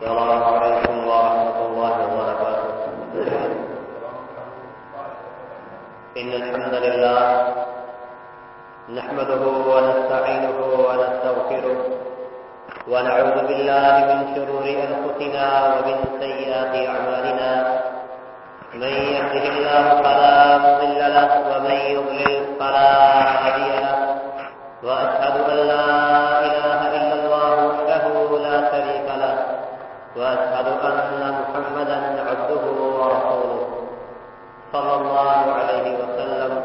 السلام عليكم ورحمة الله وبركاته إن الحمد لله نحمده ونستعينه ونستغفره ونعوذ بالله من شرور أنفسنا ومن سيئات أعمالنا. من يهده الله فلا مضل له ومن يضلل فلا هادي له. وأشهد أن لا وأشهد أن محمدا عبده ورسوله صلى الله عليه وسلم.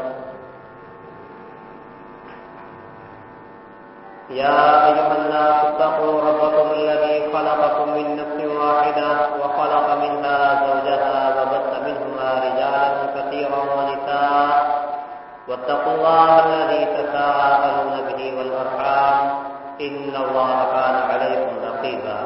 يا أيها الناس اتقوا ربكم الذي خلقكم من نفس واحدة وخلق منها زوجها وبث منهما رجالا كثيرا ونساء. واتقوا الله الذي تساءلون به والأرحام. إن الله كان عليكم رقيبا.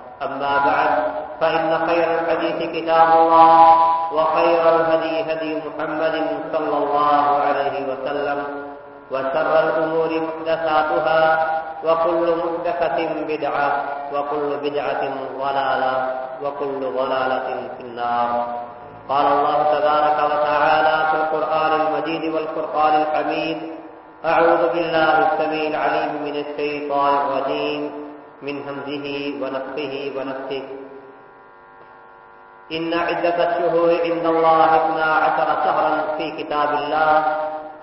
أما بعد، فإن خير الحديث كتاب الله، وخير الهدي هدي محمد صلى الله عليه وسلم، وشر الأمور محدثاتها، وكل محدثة بدعة، وكل بدعة ضلالة، وكل ضلالة في النار. قال الله تبارك وتعالى في القرآن المجيد والفرقان الحميد أعوذ بالله السميع العليم من الشيطان الرجيم. من همزه ونفخه ونفخه. إن عدة الشهور عند الله اثنا عشر شهرا في كتاب الله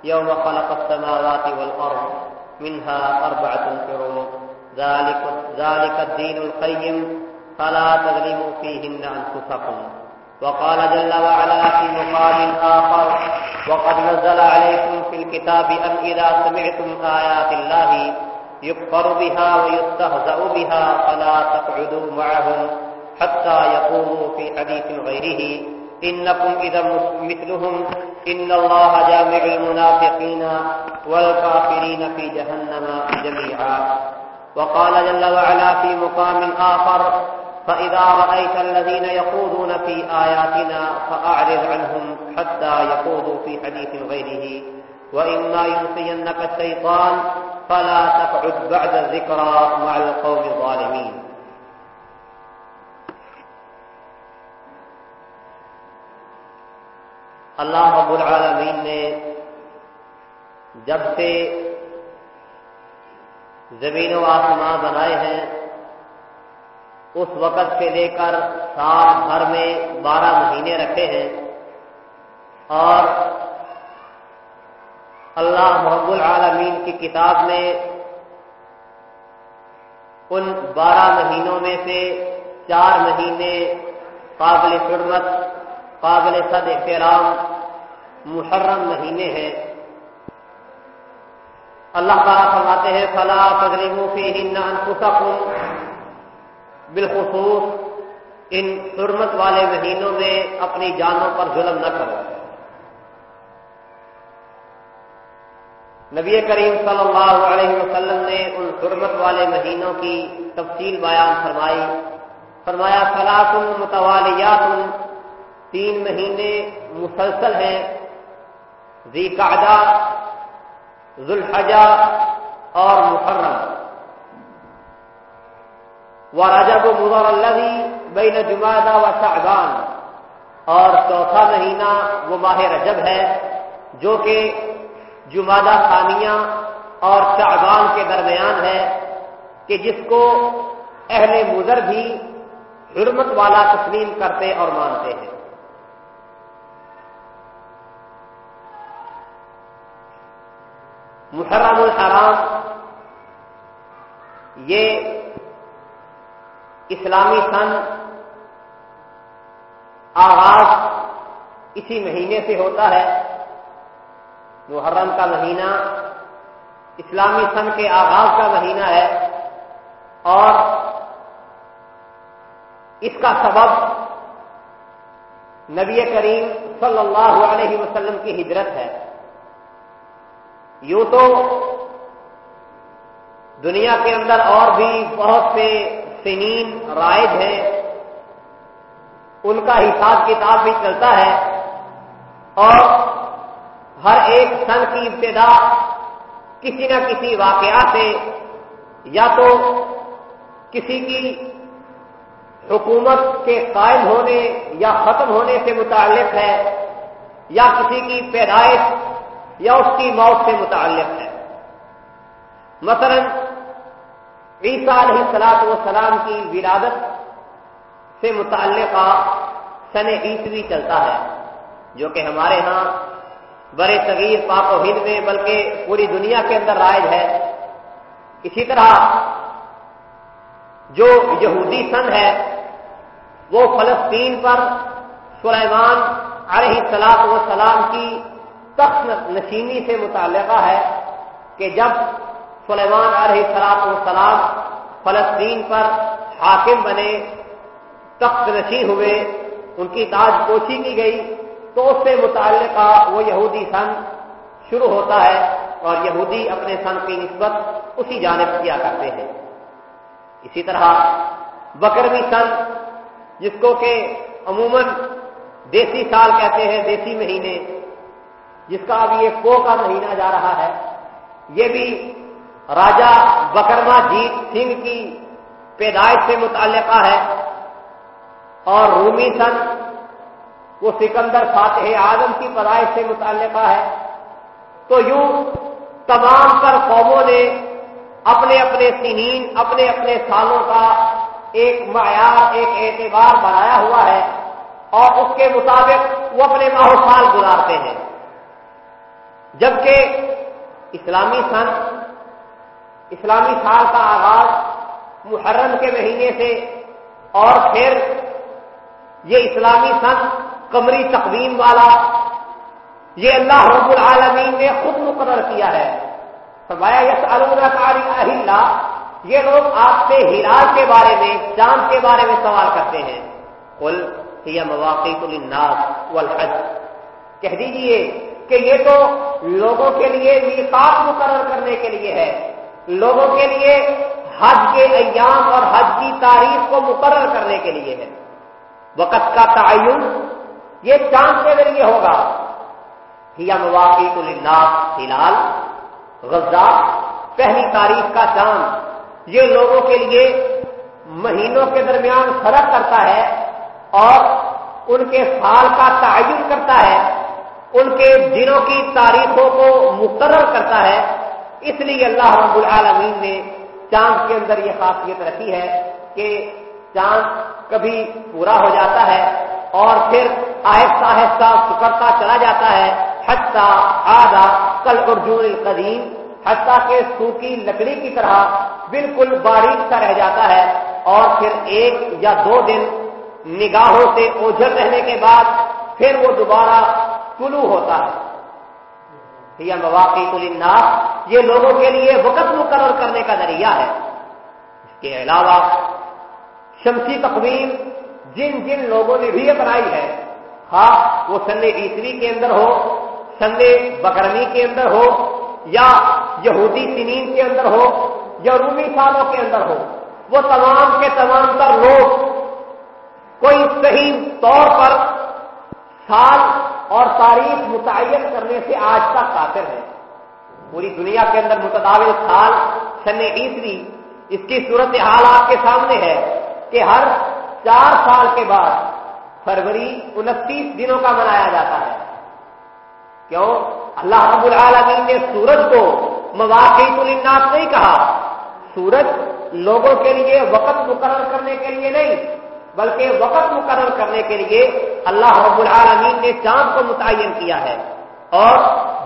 يوم خلق السماوات والأرض منها أربعة حرم ذلك, ذلك الدين القيم فلا تظلموا فيهن أنفسكم. وقال جل وعلا في مقام آخر وقد نزل عليكم في الكتاب أن إذا سمعتم آيات الله يكفر بها ويستهزأ بها فلا تقعدوا معهم حتى يقولوا في حديث غيره إنكم إذا مثلهم إن الله جامع المنافقين والكافرين في جهنم جميعا. وقال جل وعلا في مقام آخر فإذا رأيت الذين يخوضون في آياتنا فأعرض عنهم حتى يخوضوا في حديث غيره. وإما ينسينك الشيطان فلا تقعد بعد الذكرى مع القوم الظالمين. اللہ رب العالمین نے جب سے زمین و آسمان بنائے ہیں، اس وقت سے لے کر سال بھر میں بارہ مہینے رکھے ہیں اور اللہ محب العالمین کی کتاب میں ان بارہ مہینوں میں سے چار مہینے قابل حرمت، قابل صد احترام محرم مہینے ہیں۔ اللہ تعالیٰ فرماتے ہیں، فلا تجرم فی ہن انفسکم بالخصوص، ان حرمت والے مہینوں میں اپنی جانوں پر ظلم نہ کرو۔ نبی کریم صلی اللہ علیہ وسلم نے ان حرمت والے مہینوں کی تفصیل بیان فرمائی۔ فرمایا فلاح متوالیات تین مہینے مسلسل ہیں۔ ذی قعدہ ذوالحجہ اور محرم۔ و رجب و مضر اللہ بین جمعہ و شعبان۔ اور چوتھا مہینہ وہ ماہ رجب ہے، جو کہ جمعہ ثانیہ اور شعبان کے درمیان ہے کہ جس کو اہل مضر بھی حرمت والا تسلیم کرتے اور مانتے ہیں۔ محرم الحرام یہ اسلامی سن آغاز اسی مہینے سے ہوتا ہے۔ محرم کا مہینہ، اسلامی سن کے آغاز کا مہینہ ہے اور اس کا سبب نبی کریم صلی اللہ علیہ وسلم کی ہجرت ہے۔ یوں تو دنیا کے اندر اور بھی بہت سے سنین رائج ہیں۔ ان کا حساب کتاب بھی چلتا ہے اور ہر ایک سن کی ابتدا کسی نہ کسی واقعہ سے، یا تو کسی کی حکومت کے قائم ہونے یا ختم ہونے سے متعلق ہے، یا کسی کی پیدائش یا اس کی موت سے متعلق ہے۔ مثلا، عیسیٰ علیہ سلاط و سلام کی ولادت سے متعلقہ سن عیسوی چلتا ہے، جو کہ ہمارے ہاں برے صغیر، پاک و ہند میں، بلکہ پوری دنیا کے اندر رائج ہے۔ اسی طرح جو یہودی سن ہے، وہ فلسطین پر سلیمان علیہ سلاط و سلام کی تخت نشینی سے متعلقہ ہے کہ جب سلیمان علیہ سلاط و سلام فلسطین پر حاکم بنے، تخت نشین ہوئے، ان کی تاج پوچھی کی گئی تو اس سے متعلقہ وہ یہودی سن شروع ہوتا ہے اور یہودی اپنے سن کی نسبت اسی جانب کیا کرتے ہیں۔ اسی طرح بکروی سن، جس کو کہ عموماً دیسی سال کہتے ہیں، دیسی مہینے، جس کا ابھی ایک پو کا مہینہ جا رہا ہے، یہ بھی راجا بکرما جیت سنگھ کی پیدائش سے متعلقہ ہے اور رومی سن وہ سکندر فاتح آدم کی پیدائش سے متعلقہ ہے۔ تو یوں تمام تر قوموں نے اپنے اپنے سنین، اپنے اپنے سالوں کا ایک معیار، ایک اعتبار بنایا ہوا ہے اور اس کے مطابق وہ اپنے ماحول سال گزارتے ہیں۔ جبکہ اسلامی سن، اسلامی سال کا آغاز محرم کے مہینے سے اور پھر یہ اسلامی سن قمری تقویم والا، یہ اللہ رب العالمین نے خود مقرر کیا ہے۔ فرمایا یس کاری اہل یہ لوگ آپ سے ہلال کے بارے میں چاند کے بارے میں سوال کرتے ہیں۔ کل یا مواقع الناس والحج۔ کہہ دیجیے کہ یہ تو لوگوں کے لیے میقات مقرر کرنے کے لیے ہے۔ لوگوں کے لیے حج کے ایام اور حج کی تاریخ کو مقرر کرنے کے لیے ہے۔ وقت کا تعین یہ چاند کے ذریعے ہوگا۔ یا مواقع الناس ہلال غزہ پہلی تاریخ کا چاند یہ لوگوں کے لیے مہینوں کے درمیان فرق کرتا ہے اور ان کے سال کا تعین کرتا ہے۔ ان کے دنوں کی تاریخوں کو مقرر کرتا ہے۔ اس لیے اللہ رب العالمین نے چاند کے اندر یہ خاصیت رکھی ہے کہ چاند کبھی پورا ہو جاتا ہے اور پھر آہستہ آہستہ سکڑتا چلا جاتا ہے۔ حتہ آدھا کل ارجن القدیم، حتیٰ کہ سوکھی لکڑی کی طرح بالکل باریک سا رہ جاتا ہے۔ اور پھر ایک یا دو دن نگاہوں سے اوجھل رہنے کے بعد پھر وہ دوبارہ طلوع ہوتا ہے۔ یا مواقع الناس یہ لوگوں کے لیے وقت مقرر کرنے کا ذریعہ ہے۔ اس کے علاوہ شمسی تقویم جن جن لوگوں نے بھی اپنائی ہے ہاں وہ سندے عیسوی کے اندر ہو سندے بکرمی کے اندر ہو، یا یہودی سنین کے اندر ہو، یا رومی سالوں کے اندر ہو، وہ تمام کے تمام تر لوگ کوئی صحیح طور پر سال اور تاریخ متعین کرنے سے آج تک قاطر ہے پوری دنیا کے اندر متداول سال سن عیسوی اس کی صورت حال آپ کے سامنے ہے کہ ہر چار سال کے بعد فروری انتیس دنوں کا منایا جاتا ہے۔ کیوں؟ اللہ رب العالمین نے سورج کو مواقع الناس نہیں کہا۔ سورج لوگوں کے لیے وقت مقرر کرنے کے لیے نہیں، بلکہ وقت مقرر کرنے کے لیے اللہ رب العالمین نے چاند کو متعین کیا ہے۔ اور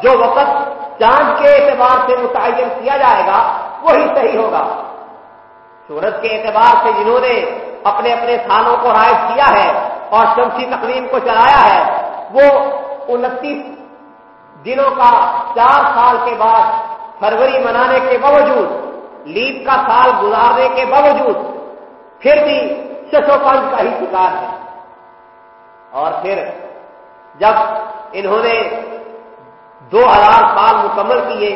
جو وقت چاند کے اعتبار سے متعین کیا جائے گا، وہی صحیح ہوگا۔ سورج کے اعتبار سے جنہوں نے اپنے اپنے سالوں کو رائج کیا ہے اور شمسی تقریم کو چلایا ہے، وہ انتیس دنوں کا چار سال کے بعد فروری منانے کے باوجود، لیپ کا سال گزارنے کے باوجود پھر بھی ششو پنچ کا ہی شکار ہے۔ اور پھر جب انہوں نے دو ہزار سال مکمل کیے،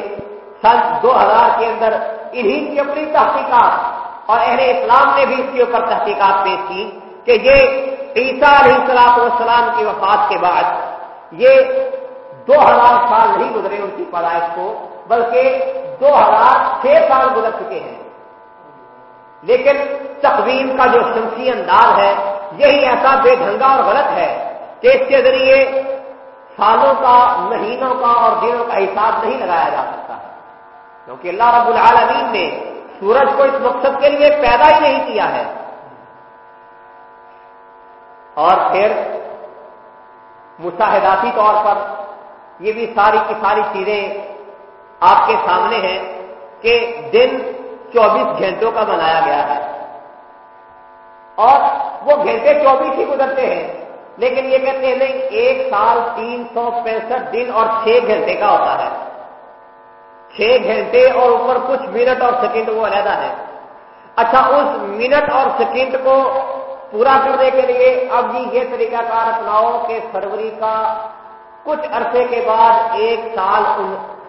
سن دو ہزار کے اندر انہی کی اپنی تحقیقات اور اہل اسلام نے بھی اس کے اوپر تحقیقات پیش کی کہ یہ عیسیٰ علیہ السلاط والسلام کی وفات کے بعد یہ دو ہزار سال نہیں گزرے ان کی پیدائش کو، بلکہ دو ہزار چھ سال گزر چکے ہیں۔ لیکن تقویم کا جو شمسی انداز ہے، یہی ایسا بے ڈھنگا اور غلط ہے کہ اس کے ذریعے سالوں کا، مہینوں کا اور دنوں کا حساب نہیں لگایا جا سکتا۔ ہے کیونکہ اللہ رب العالمین نے سورج کو اس مقصد کے لیے پیدا ہی نہیں کیا ہے۔ اور پھر مشاہداتی طور پر یہ بھی ساری کی ساری چیزیں آپ کے سامنے ہیں کہ دن چوبیس گھنٹوں کا بنایا گیا ہے۔ اور وہ گھنٹے چوبیس ہی گزرتے ہیں، لیکن یہ کہتے ہیں نہیں، ایک سال تین سو پینسٹھ دن اور چھ گھنٹے کا ہوتا ہے۔ چھ گھنٹے اور اوپر کچھ منٹ اور سیکنڈ وہ علیحدہ ہے۔ اچھا اس منٹ اور سیکنڈ کو پورا کرنے کے لیے اب جی یہ طریقہ کار اپناؤ کہ فروری کا کچھ عرصے کے بعد ایک سال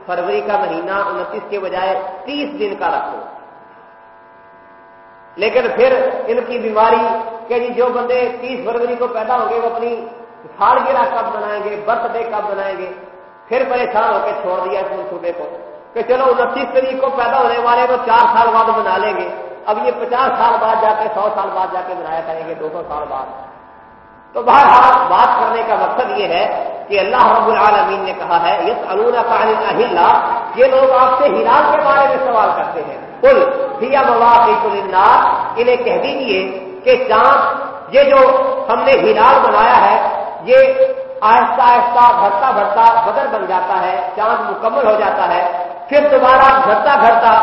فروری کا مہینہ انتیس کے بجائے تیس دن کا رکھو۔ لیکن پھر ان کی بیماری کہ جی جو بندے تیس فروری کو پیدا ہوں گے وہ اپنی سالگرہ کب بنائیں گے، برتھ ڈے کب بنائیں گے، پھر پریشان ہو کے چھوڑ دیا اس منصوبے کو کہ چلو انتیس تاریخ کو پیدا ہونے والے تو چار سال بعد بنا لیں گے۔ اب یہ پچاس سال بعد جا کے، سو سال بعد جا کے بنایا کریں گے، دو سو سال بعد۔ تو بہرحال بات کرنے کا مقصد یہ ہے کہ اللہ رب العالمین نے کہا ہے یس اللہ یہ لوگ آپ سے ہلال کے بارے میں سوال کرتے ہیں۔ کل سیا مواقع انہیں کہہ دیجیے کہ چاند یہ جو ہم نے ہلال بنایا ہے، یہ آہستہ آہستہ گھٹتا گھٹتا بدر بن جاتا ہے، چاند مکمل ہو جاتا ہے، پھر دوبارہ گھٹتا گھٹتا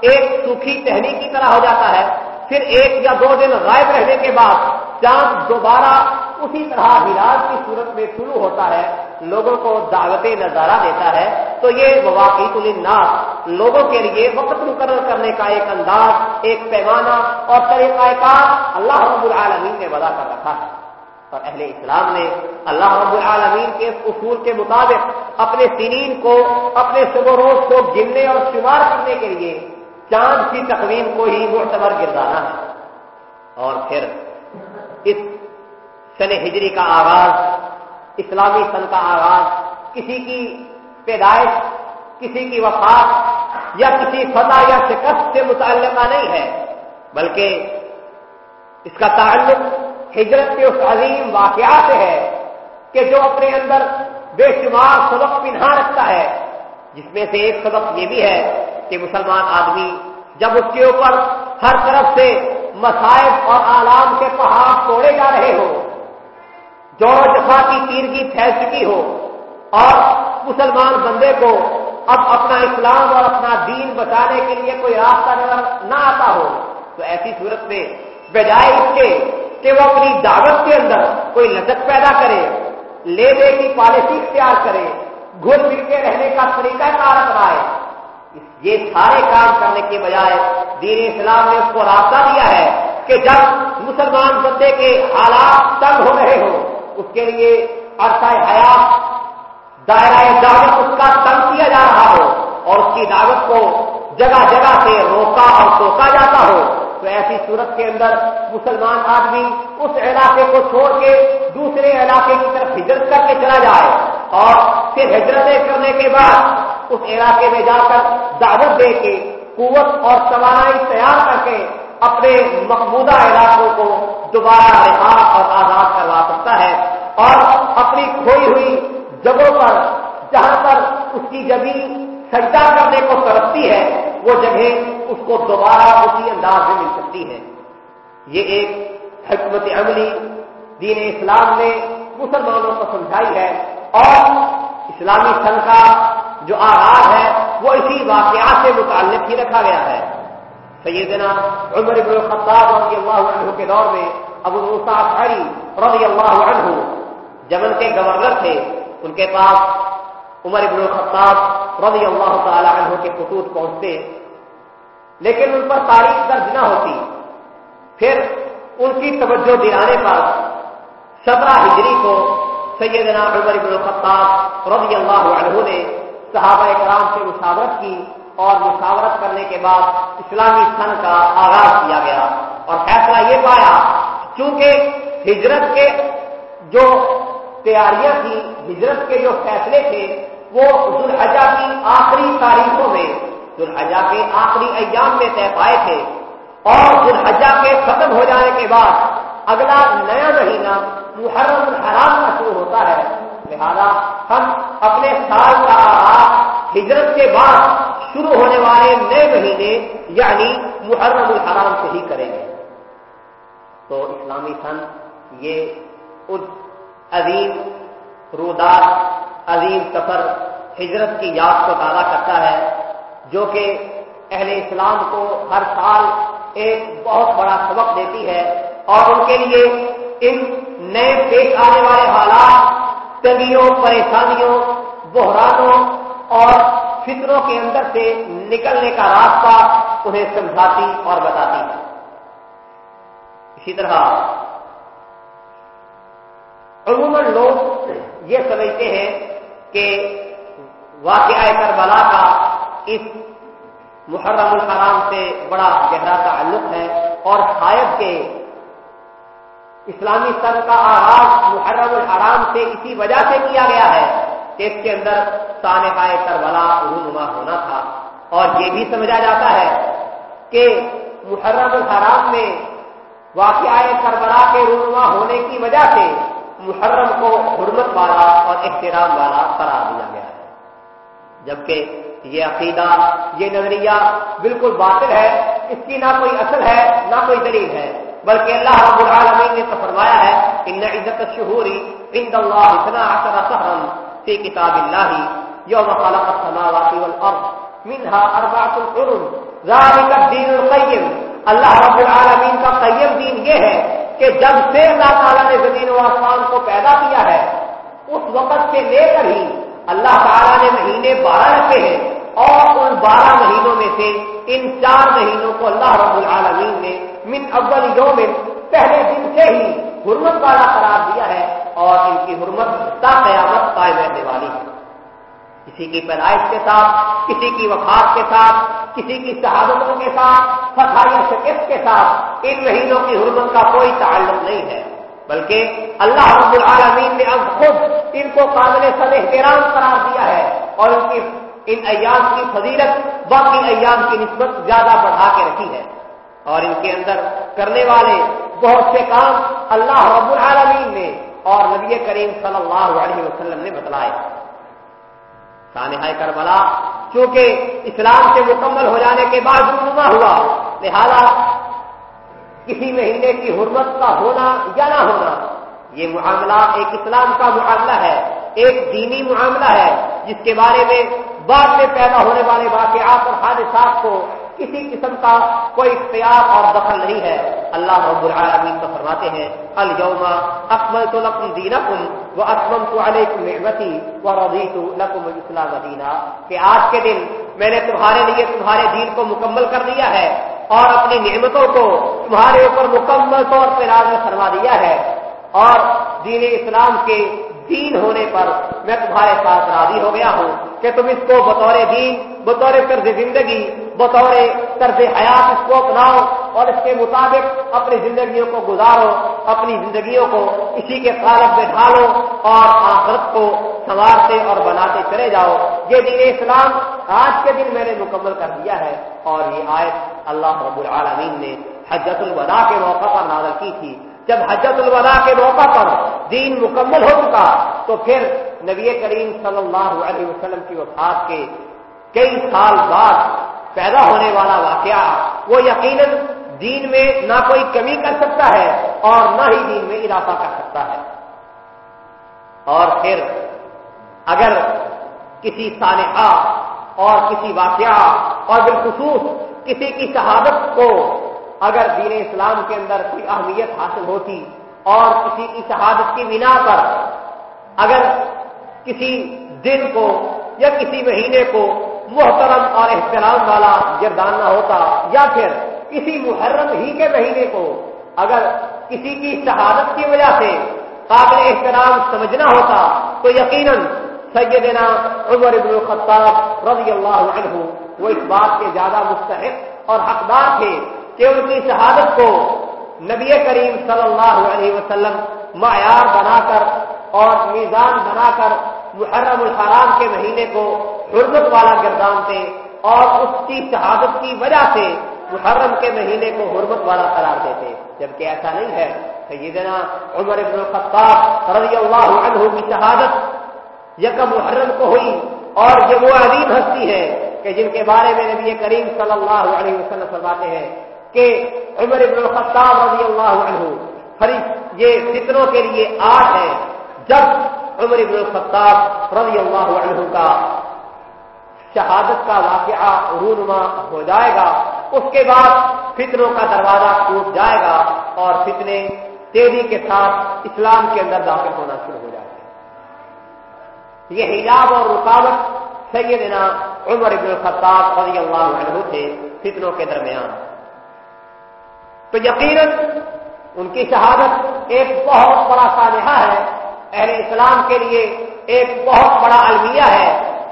ایک سوکھی ٹہنی کی طرح ہو جاتا ہے، پھر ایک یا دو دن غائب رہنے کے بعد چاند دوبارہ اسی طرح ہلال کی صورت میں شروع ہوتا ہے، لوگوں کو دعوت نظارہ دیتا ہے۔ تو یہ مواقع الناس لوگوں کے لیے وقت مقرر کرنے کا ایک انداز، ایک پیمانہ اور طریقہ کار اللہ رب العالمین نے وضع کر رکھا ہے۔ اور اہل اسلام نے اللہ رب العالمین کے اصول کے مطابق اپنے سنین کو، اپنے صبح روز کو گننے اور شمار کرنے کے لیے چاند کی تقویم کو ہی معتبر گردانا ہے۔ اور پھر اس سن ہجری کا آغاز، اسلامی سن کا آغاز، کسی کی پیدائش، کسی کی وفات یا کسی فتح یا شکست سے متعلقہ نہیں ہے، بلکہ اس کا تعلق ہجرت کے اس عظیم واقعات سے ہے کہ جو اپنے اندر بے شمار سبق پنہا رکھتا ہے، جس میں سے ایک سبق یہ بھی ہے کہ مسلمان آدمی، جب اس کے اوپر ہر طرف سے مسائب اور آلام کے پہاڑ توڑے جا رہے ہو جوڑ جفا کی تیرگی پھیل چکی ہو اور مسلمان بندے کو اب اپنا اسلام اور اپنا دین بچانے کے لیے کوئی راستہ نظر نہ آتا ہو، تو ایسی صورت میں بجائے اس کے کہ وہ اپنی دعوت کے اندر کوئی لچک پیدا کرے لے دے کی پالیسی اختیار کرے، گھل مل کے رہنے کا طریقہ کار اپنائے یہ سارے کام کرنے کے بجائے دین اسلام نے اس کو راستہ دیا ہے کہ جب مسلمان بندے کے حالات تنگ ہو رہے ہوں، اس کے لیے عرصہ حیات، دائرہ دعوت اس کا تنگ کیا جا رہا ہو اور اس کی دعوت کو جگہ جگہ سے روکا اور ٹوکا جاتا ہو، تو ایسی صورت کے اندر مسلمان آدمی اس علاقے کو چھوڑ کے دوسرے علاقے کی طرف ہجرت کر کے چلا جائے۔ اور پھر ہجرتیں کرنے کے بعد اس علاقے میں جا کر دعوت دے کے قوت اور توانائی تیار کر کے اپنے مقبوضہ علاقوں کو دوبارہ رہا اور آزاد کروا سکتا ہے اور اپنی کھوئی ہوئی جگہوں پر، جہاں پر اس کی زمین سجدہ کرنے کو ترقتی ہے، وہ جگہ اس کو دوبارہ اسی انداز میں مل سکتی ہے۔ یہ ایک حکمت عملی دین اسلام نے مسلمانوں کو سمجھائی ہے۔ اور اسلامی سن کا جو آغاز ہے، وہ اسی واقعات سے متعلق ہی رکھا گیا ہے۔ سیدنا عمر بن الخطاب رضی اللہ عنہ کے دور میں ابو موسا رضی اللہ عنہ جمن کے گورنر تھے۔ ان کے پاس عمر ابن الخطاب رضی اللہ تعالی عنہ کے خطوط پہنچتے، لیکن ان پر تاریخ درج نہ ہوتی۔ پھر ان کی توجہ دلانے پر سترہ ہجری کو سیدنا عمر بن الخطاب رضی اللہ عنہ نے صحابہ کرام سے مشاورت کی اور مشاورت کرنے کے بعد اسلامی سن کا آغاز کیا گیا اور فیصلہ یہ پایا چونکہ ہجرت کے جو تیاریاں تھیں، ہجرت کے جو فیصلے تھے، وہ ذوالحجہ کی آخری تاریخوں میں، ذوالحجہ کے آخری ایام میں طے پائے تھے اور ذوالحجہ کے ختم ہو جانے کے بعد اگلا نیا مہینہ محرم الحرام کا شروع ہوتا ہے۔ لہذا ہم اپنے سال کا آغاز ہجرت کے بعد شروع ہونے والے نئے مہینے یعنی محرم الحرام سے ہی کریں گے۔ تو اسلامی سن، یہ اس عظیم رودار عظیم سفر ہجرت کی یاد کو تازہ کرتا ہے، جو کہ اہل اسلام کو ہر سال ایک بہت بڑا سبق دیتی ہے اور ان کے لیے ان نئے پیش آنے والے حالات تنگیوں پریشانیوں، بحرانوں اور فکروں کے اندر سے نکلنے کا راستہ انہیں سمجھاتی اور بتاتی ہے۔ اسی طرح عموماً لوگ یہ سمجھتے ہیں کہ واقعہ کربلا کا اس محرم الحرام سے بڑا گہرا تعلق ہے اور شاید کے اسلامی سن کا آغاز محرم الحرام سے اسی وجہ سے کیا گیا ہے کہ اس کے اندر سانحہ کربلا رونما ہونا تھا۔ اور یہ بھی سمجھا جاتا ہے کہ محرم الحرام میں واقعہ کربلا کے رونما ہونے کی وجہ سے محرم کو حرمت والا اور احترام والا قرار دیا گیا ہے۔ جبکہ یہ عقیدہ، یہ نظریہ بالکل باطل ہے، اس کی نہ کوئی اصل ہے، نہ کوئی دلیل ہے۔ بلکہ اللہ رب العالمین نے تو فرمایا ہے ان عزت شہوری عند اللہ اتنا عشر سہرن فی کتاب اللہ یوم خلق السماوات والارض منها اربعۃ الحرم ذلك الدین القیم اللہ رب العالمین کا قیم دین یہ ہے کہ جب سے اللہ تعالیٰ نے زمین و آسمان کو پیدا کیا ہے، اس وقت سے لے کر ہی اللہ تعالیٰ نے مہینے بارہ رکھے ہیں اور ان بارہ مہینوں میں سے ان چار مہینوں کو اللہ رب العالمین نے من اول یوم پہلے دن سے ہی حرمت والا قرار دیا ہے اور ان کی حرمت تا قیامت قائم رہنے والی ہے۔ کسی کی پیدائش کے ساتھ، کسی کی وفات کے ساتھ، کسی کی شہادتوں کے ساتھ، فتح شکست کے ساتھ ان مہینوں کی حرمت کا کوئی تعلق نہیں ہے۔ بلکہ اللہ رب العالمین نے اب خود ان کو قابل سب احترام قرار دیا ہے اور ان کی، ان ایام کی فضیلت باقی ایام کی نسبت زیادہ بڑھا کے رکھی ہے۔ اور ان کے اندر کرنے والے بہت سے کام اللہ رب العالمین نے اور نبی کریم صلی اللہ علیہ وسلم نے بتلائے۔ سانحہ کربلا، چونکہ اسلام سے مکمل ہو جانے کے بعد رونما ہوا، لہذا کسی مہینے کی حرمت کا ہونا یا نہ ہونا، یہ معاملہ ایک اسلام کا معاملہ ہے، ایک دینی معاملہ ہے، جس کے بارے میں بعد میں پیدا ہونے والے واقعات اور حادثات کو کسی قسم کا کوئی اختیار اور دخل نہیں ہے۔ اللہ رب العالمین کو فرماتے ہیں، اليوم اکمل تو لکم دینکم وہ اکمل تو علیکم نعمتی و رضیت لکم الاسلام دینا کہ آج کے دن میں نے تمہارے لیے تمہارے دین کو مکمل کر دیا ہے اور اپنی نعمتوں کو تمہارے اوپر مکمل طور پر راز فرما دیا ہے۔ اور دین اسلام کے دین ہونے پر میں تمہارے ساتھ راضی ہو گیا ہوں کہ تم اس کو بطور دین، بطور طرز زندگی، بطور طرز حیات اس کو اپناؤ اور اس کے مطابق اپنی زندگیوں کو گزارو، اپنی زندگیوں کو اسی کے قالب میں ڈھالو اور آخرت کو سنوارتے اور بناتے چلے جاؤ۔ یہ دین اسلام آج کے دن میں نے مکمل کر دیا ہے اور یہ آیت اللہ رب العالمین نے حجت الوداع کے موقع پر نازل کی تھی۔ جب حجت الوداع کے موقع پر دین مکمل ہو چکا، تو پھر نبی کریم صلی اللہ علیہ وسلم کی وفات کے کئی سال بعد پیدا ہونے والا واقعہ، وہ یقیناً دین میں نہ کوئی کمی کر سکتا ہے اور نہ ہی دین میں اضافہ کر سکتا ہے۔ اور پھر اگر کسی سانحہ اور کسی واقعہ اور بالخصوص کسی کی شہادت کو اگر دین اسلام کے اندر کوئی اہمیت حاصل ہوتی اور کسی کی شہادت کی بنا پر اگر کسی دن کو یا کسی مہینے کو محترم اور احترام والا گرداننا ہوتا یا پھر کسی محرم ہی کے مہینے کو اگر کسی کی شہادت کی وجہ سے قابل احترام سمجھنا ہوتا تو یقیناً سیدنا عمر ابن الخطاب رضی اللہ عنہ وہ اس بات کے زیادہ مستحق اور حقدار تھے کہ ان کی شہادت کو نبی کریم صلی اللہ علیہ وسلم معیار بنا کر اور میزان بنا کر محرم الحرام کے مہینے کو حرمت والا گردانتے اور اس کی شہادت کی وجہ سے محرم کے مہینے کو حرمت والا قرار دیتے جبکہ ایسا نہیں ہے۔ سیدنا عمر ابن الخطاب رضی اللہ عنہ کی شہادت یکم محرم کو ہوئی اور یہ وہ عظیم ہستی ہے کہ جن کے بارے میں نبی کریم صلی اللہ علیہ وسلم فرماتے ہیں کہ عمر ابن الخطاب رضی اللہ عنہ فرید، یہ فطروں کے لیے آٹھ ہے۔ جب عمر ابن الخطاب رضی اللہ عنہ کا شہادت کا واقعہ رونما ہو جائے گا، اس کے بعد فطروں کا دروازہ ٹوٹ جائے گا اور فتنے تیزی کے ساتھ اسلام کے اندر داخل ہونا شروع ہو جائے گا۔ یہ حجاب اور رکاوٹ سیدنا عمر ابن الخطاب رضی اللہ عنہ تھے فتنوں کے درمیان۔ تو یقیناً ان کی شہادت ایک بہت بڑا سانحہ ہے، اہل اسلام کے لیے ایک بہت بڑا المیہ ہے۔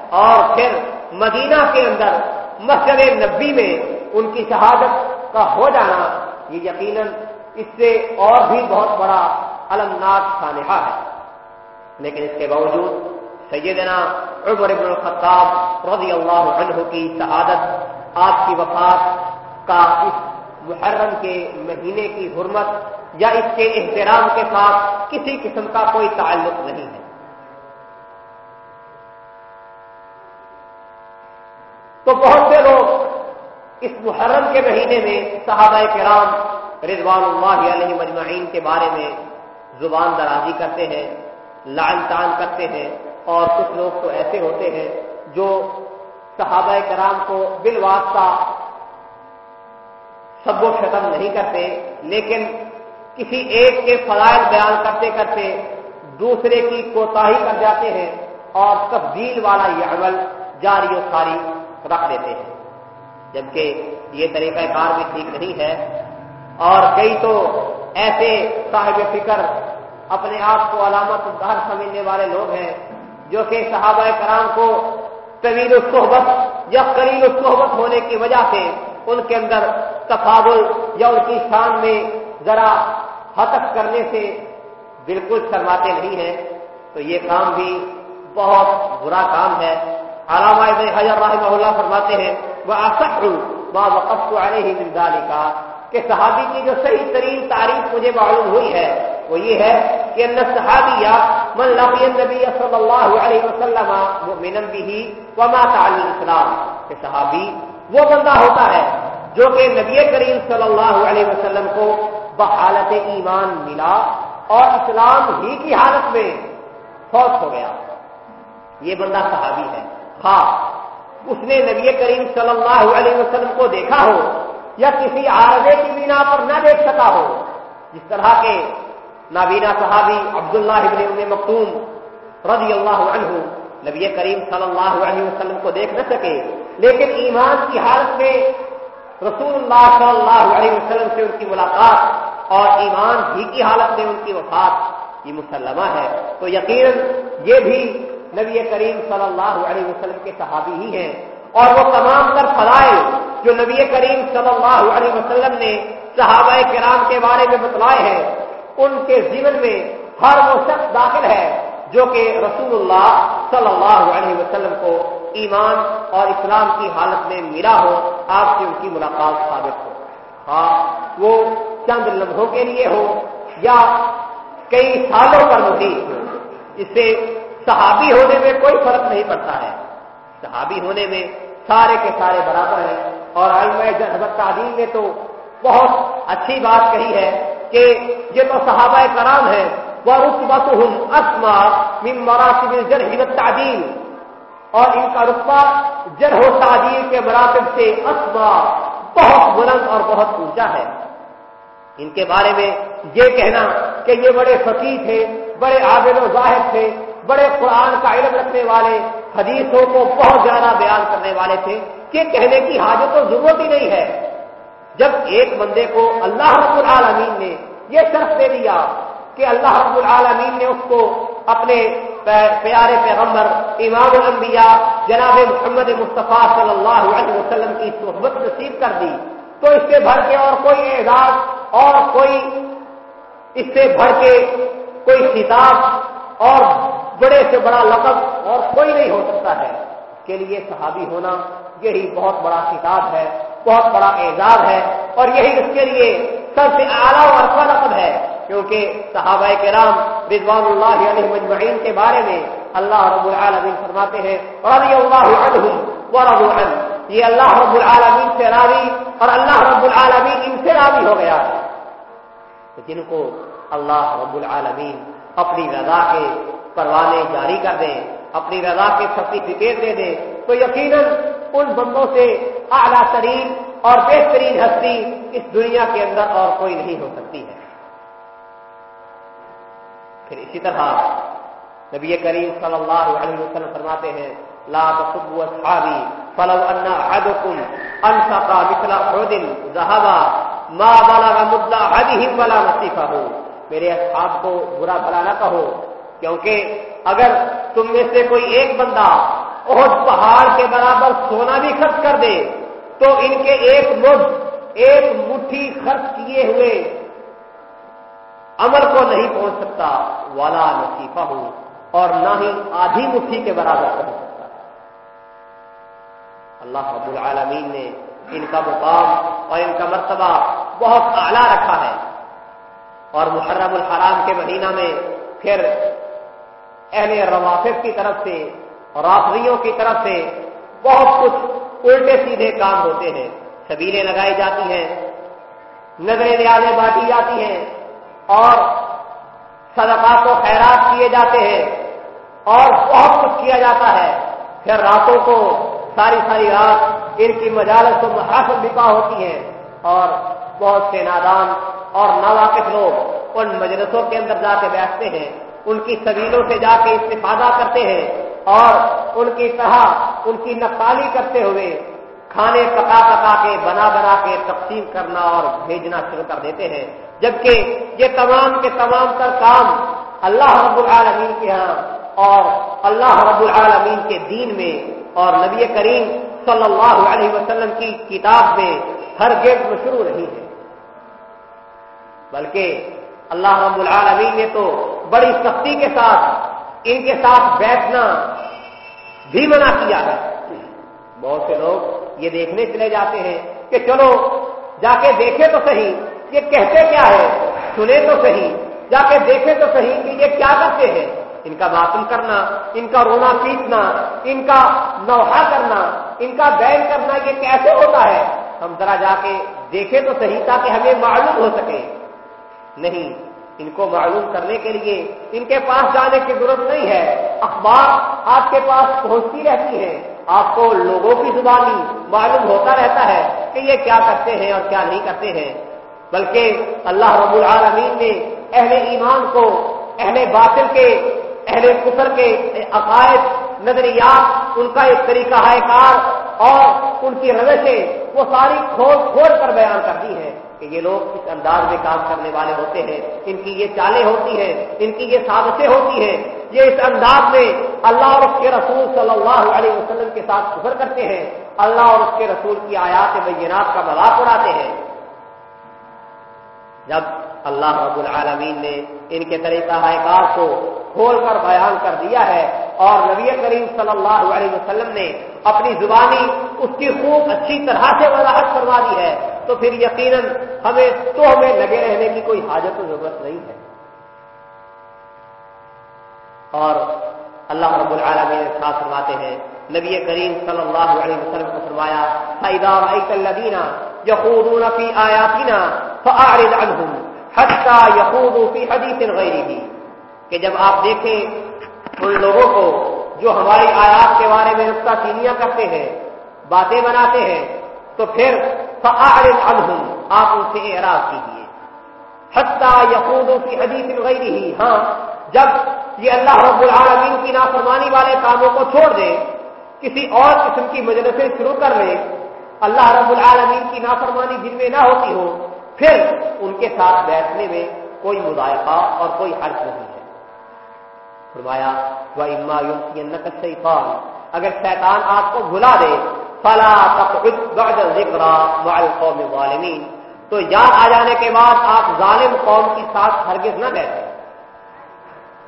اور پھر مدینہ کے اندر مسجد نبی میں ان کی شہادت کا ہو جانا، یہ یقیناً اس سے اور بھی بہت بڑا المناک سانحہ ہے۔ لیکن اس کے باوجود سیدنا عمر بن الخطاب رضی اللہ عنہ کی شہادت آپ کی وفات کا اس محرم کے مہینے کی حرمت یا اس کے احترام کے ساتھ کسی قسم کا کوئی تعلق نہیں ہے۔ تو بہت سے لوگ اس محرم کے مہینے میں صحابہ کرام رضوان اللہ علیہ مجمعین کے بارے میں زبان درازی کرتے ہیں لان تان کرتے ہیں اور کچھ لوگ تو ایسے ہوتے ہیں جو صحابہ کرام کو بالواسطہ سب و ختم نہیں کرتے، لیکن کسی ایک کے فضائل بیان کرتے کرتے دوسرے کی کوتاہی کر جاتے ہیں اور تفضیل والا یہ عمل جاری و ساری رکھ دیتے ہیں۔ جبکہ یہ طریقہ کار بھی ٹھیک نہیں ہے۔ اور کئی تو ایسے صاحب فکر اپنے آپ کو علامت ادھار سمجھنے والے لوگ ہیں جو کہ صحابہ کرام کو طویل الصحبت یا قریل الصحبت ہونے کی وجہ سے ان کے اندر تفاضل یا ان کی شان میں ذرا ہتک کرنے سے بالکل شرماتے نہیں ہیں، تو یہ کام بھی بہت برا کام ہے۔ علامہ ابن حجر رحمہ اللہ فرماتے ہیں وہ آسک ما وقف علیہ من کا کہ صحابی کی جو صحیح ترین تعریف مجھے معلوم ہوئی ہے، وہ یہ ہے کہ ان صحابیہ، من لقی النبی صلی اللہ علیہ وسلم مؤمنا به وما تعالی الاسلام۔ کہ صحابی وہ بندہ ہوتا ہے جو کہ نبی کریم صلی اللہ علیہ وسلم کو بحالت ایمان ملا اور اسلام ہی کی حالت میں فوت ہو گیا۔ یہ بندہ صحابی ہے۔ ہاں اس نے نبی کریم صلی اللہ علیہ وسلم کو دیکھا ہو یا کسی عارضے کی بنا پر نہ دیکھ سکا ہو۔ جس طرح کے نابینا صحابی عبداللہ ابن ام مختوم رضی اللہ عنہ نبی کریم صلی اللہ علیہ وسلم کو دیکھ نہ سکے۔ لیکن ایمان کی حالت میں رسول اللہ صلی اللہ علیہ وسلم سے ان کی ملاقات اور ایمان ہی کی حالت میں ان کی وفات یہ مسلمہ ہے۔ تو یقیناً یہ بھی نبی کریم صلی اللہ علیہ وسلم کے صحابی ہی ہیں۔ اور وہ تمام تر فضائل جو نبی کریم صلی اللہ علیہ وسلم نے صحابہ کرام کے بارے میں بتلائے ہیں، ان کے جیون میں ہر وہ شخص داخل ہے جو کہ رسول اللہ صلی اللہ علیہ وسلم کو ایمان اور اسلام کی حالت میں ملا ہو، آپ سے ان کی ملاقات ثابت ہو۔ ہاں وہ چند لمحوں کے لیے ہو یا کئی سالوں پر محیط ہو۔ اس سے صحابی ہونے میں کوئی فرق نہیں پڑتا ہے۔ صحابی ہونے میں سارے کے سارے برابر ہیں۔ اور آئی تعلیم نے تو بہت اچھی بات کہی ہے کہ یہ تو صحابہ کرام ہے وہ رقبت ہوں اسما مراسب جرحت تعدیل اور ان کا رقبہ جرح و تعدیل کے مراتب سے اسما بہت بلند اور بہت اونچا ہے۔ ان کے بارے میں یہ کہنا کہ یہ بڑے فقیر تھے، بڑے عابد و ظاہر تھے، بڑے قرآن کا علم رکھنے والے، حدیثوں کو بہت زیادہ بیان کرنے والے تھے کہ کہنے کی حاجت تو ضرورت ہی نہیں ہے۔ جب ایک بندے کو اللہ رب العالمین نے یہ شرف دے دیا کہ اللہ رب العالمین نے اس کو اپنے پیارے پیغمبر، امام الانبیاء جناب محمد مصطفیٰ صلی اللہ علیہ وسلم کی صحبت نصیب کر دی۔ تو اس سے بھر کے اور کوئی اعزاز، اور کوئی اس سے بھر کے کوئی خطاب، اور بڑے سے بڑا لقب، اور کوئی نہیں ہو سکتا ہے۔ کے لیے صحابی ہونا یہی بہت بڑا خطاب ہے، بہت بڑا اعزاز ہے، اور یہی اس کے لیے سب سے اعلیٰ اور اچھا ہے۔ کیونکہ صحابہ کے رام رضوان اللہ علیہ مجمعین کے بارے میں اللہ رب العالمین فرماتے ہیں، رضی اللہ عنہ۔ یہ اللہ رب العالمین سے راوی اور اللہ رب العالمین ان سے راوی ہو گیا۔ ہے جن کو اللہ رب العالمین اپنی رضا کے پروانے جاری کر دیں، اپنی رضا کے سرٹیفکیٹ دے دیں، تو یقیناً ان بندوں سے اعلیٰ ترین اور بہترین ہستی اس دنیا کے اندر اور کوئی نہیں ہو سکتی ہے۔ پھر اسی طرح نبی کریم صلی اللہ علیہ وسلم فرماتے ہیں، لا تصبوا اصحابی فلو ان احدكم انفق مثل احد ذهبا ما بلغ مد احدهم ولا نصيفه میرے اصحاب کو برا بھلا نہ کہو، کیونکہ اگر تم میں سے کوئی ایک بندہ بہت پہاڑ کے برابر سونا بھی خرچ کر دے، تو ان کے ایک مد ایک مٹھی خرچ کیے ہوئے عمل کو نہیں پہنچ سکتا۔ والا نصیفہ ہوں اور نہ ہی آدھی مٹھی کے برابر پہنچ سکتا ہے۔ اللہ رب العالمین نے ان کا مقام اور ان کا مرتبہ بہت اعلیٰ رکھا ہے۔ اور محرم الحرام کے مہینہ میں پھر اہل روافظ کی طرف سے رافریوں کی طرف سے بہت کچھ الٹے سیدھے کام ہوتے ہیں۔ سبیلیں لگائی جاتی ہیں، نظریں نیازیں بانٹی جاتی ہیں اور صدقات و خیرات کیے جاتے ہیں اور بہت کچھ کیا جاتا ہے۔ پھر راتوں کو ساری ساری رات ان کی مجالس و محافظ بکا ہوتی ہیں اور بہت سے نادان اور ناواقف لوگ ان مجلسوں کے اندر جا کے بیٹھتے ہیں۔ ان کی سبیلوں سے جا کے استفادہ کرتے ہیں اور ان کی طرح ان کی نقالی کرتے ہوئے کھانے پکا پکا کے بنا بنا کے تقسیم کرنا اور بھیجنا شروع کر دیتے ہیں۔ جبکہ یہ تمام کے تمام تر کام اللہ رب العالمین کے ہاں اور اللہ رب العالمین کے دین میں اور نبی کریم صلی اللہ علیہ وسلم کی کتاب میں ہر گیٹ میں شروع نہیں ہے۔ بلکہ اللہ رب العالمین نے تو بڑی سختی کے ساتھ ان کے ساتھ بیٹھنا بھی منع کیا ہے۔ بہت سے لوگ یہ دیکھنے چلے جاتے ہیں کہ چلو جا کے دیکھے تو صحیح یہ کہتے کیا ہے؟ سنے تو صحیح، جا کے دیکھے تو صحیح کہ یہ کیا کرتے ہیں؟ ان کا باطن کرنا، ان کا رونا پیٹنا، ان کا نوحا کرنا، ان کا بین کرنا، یہ کیسے ہوتا ہے؟ ہم ذرا جا کے دیکھیں تو صحیح تاکہ ہمیں معلوم ہو سکے۔ نہیں، ان کو معلوم کرنے کے لیے ان کے پاس جانے کی ضرورت نہیں ہے۔ اخبار آپ کے پاس پہنچتی رہتی ہے آپ کو لوگوں کی زبانی معلوم ہوتا رہتا ہے کہ یہ کیا کرتے ہیں اور کیا نہیں کرتے ہیں۔ بلکہ اللہ رب العالمین نے اہل ایمان کو، اہل باطل کے، اہل قطر کے عقائد، نظریات، ان کا ایک طریقہ ہے کار، اور ان کی روشیں وہ ساری کھول کھول کر بیان کرتی ہیں کہ یہ لوگ اس انداز میں کام کرنے والے ہوتے ہیں۔ ان کی یہ چالیں ہوتی ہیں، ان کی یہ سازشیں ہوتی ہیں۔ یہ اس انداز میں اللہ اور اس کے رسول صلی اللہ علیہ وسلم کے ساتھ سفر کرتے ہیں۔ اللہ اور اس کے رسول کی آیات بینات کا مذاق اڑاتے ہیں۔ جب اللہ رب العالمین نے ان کے طریقہ کار کو کھول کر بیان کر دیا ہے اور نبی کریم صلی اللہ علیہ وسلم نے اپنی زبانی اس کی خوب اچھی طرح سے وضاحت کروا دی ہے، تو پھر یقیناً ہمیں تو ہمیں لگے رہنے کی کوئی حاجت و ضرورت نہیں ہے۔ اور اللہ رب العالمین ساتھ فرماتے ہیں، نبی کریم صلی اللہ علیہ وسلم کو فرمایا سعیدہ الدینہ یقون فی آیاتنا فاعرض عنہم حتی یقودوا فی حدیث غیرہ کہ جب آپ دیکھیں ان لوگوں کو جو ہماری آیات کے بارے میں نقطہ چینیاں کرتے ہیں، باتیں بناتے ہیں، تو پھر فاعرض عنہم آپ ان سے اعراض کیجیے حتی یقودوا فی حدیث غیرہ ہاں جب یہ اللہ رب العالمین کی نافرمانی والے کاموں کو چھوڑ دیں کسی اور قسم کی مجلسیں شروع کر لیں اللہ رب العالمین کی نافرمانی جن میں نہ ہوتی ہو، پھر ان کے ساتھ بیٹھنے میں کوئی مذائقہ اور کوئی حرف نہیں ہے۔ فرمایا وہ اما شیطان اگر شیطان آپ کو بھلا دے، فلا بعد ذکر القوم الظالمین تو یاد آ جانے کے بعد آپ ظالم قوم کے ساتھ ہرگز نہ بیٹھے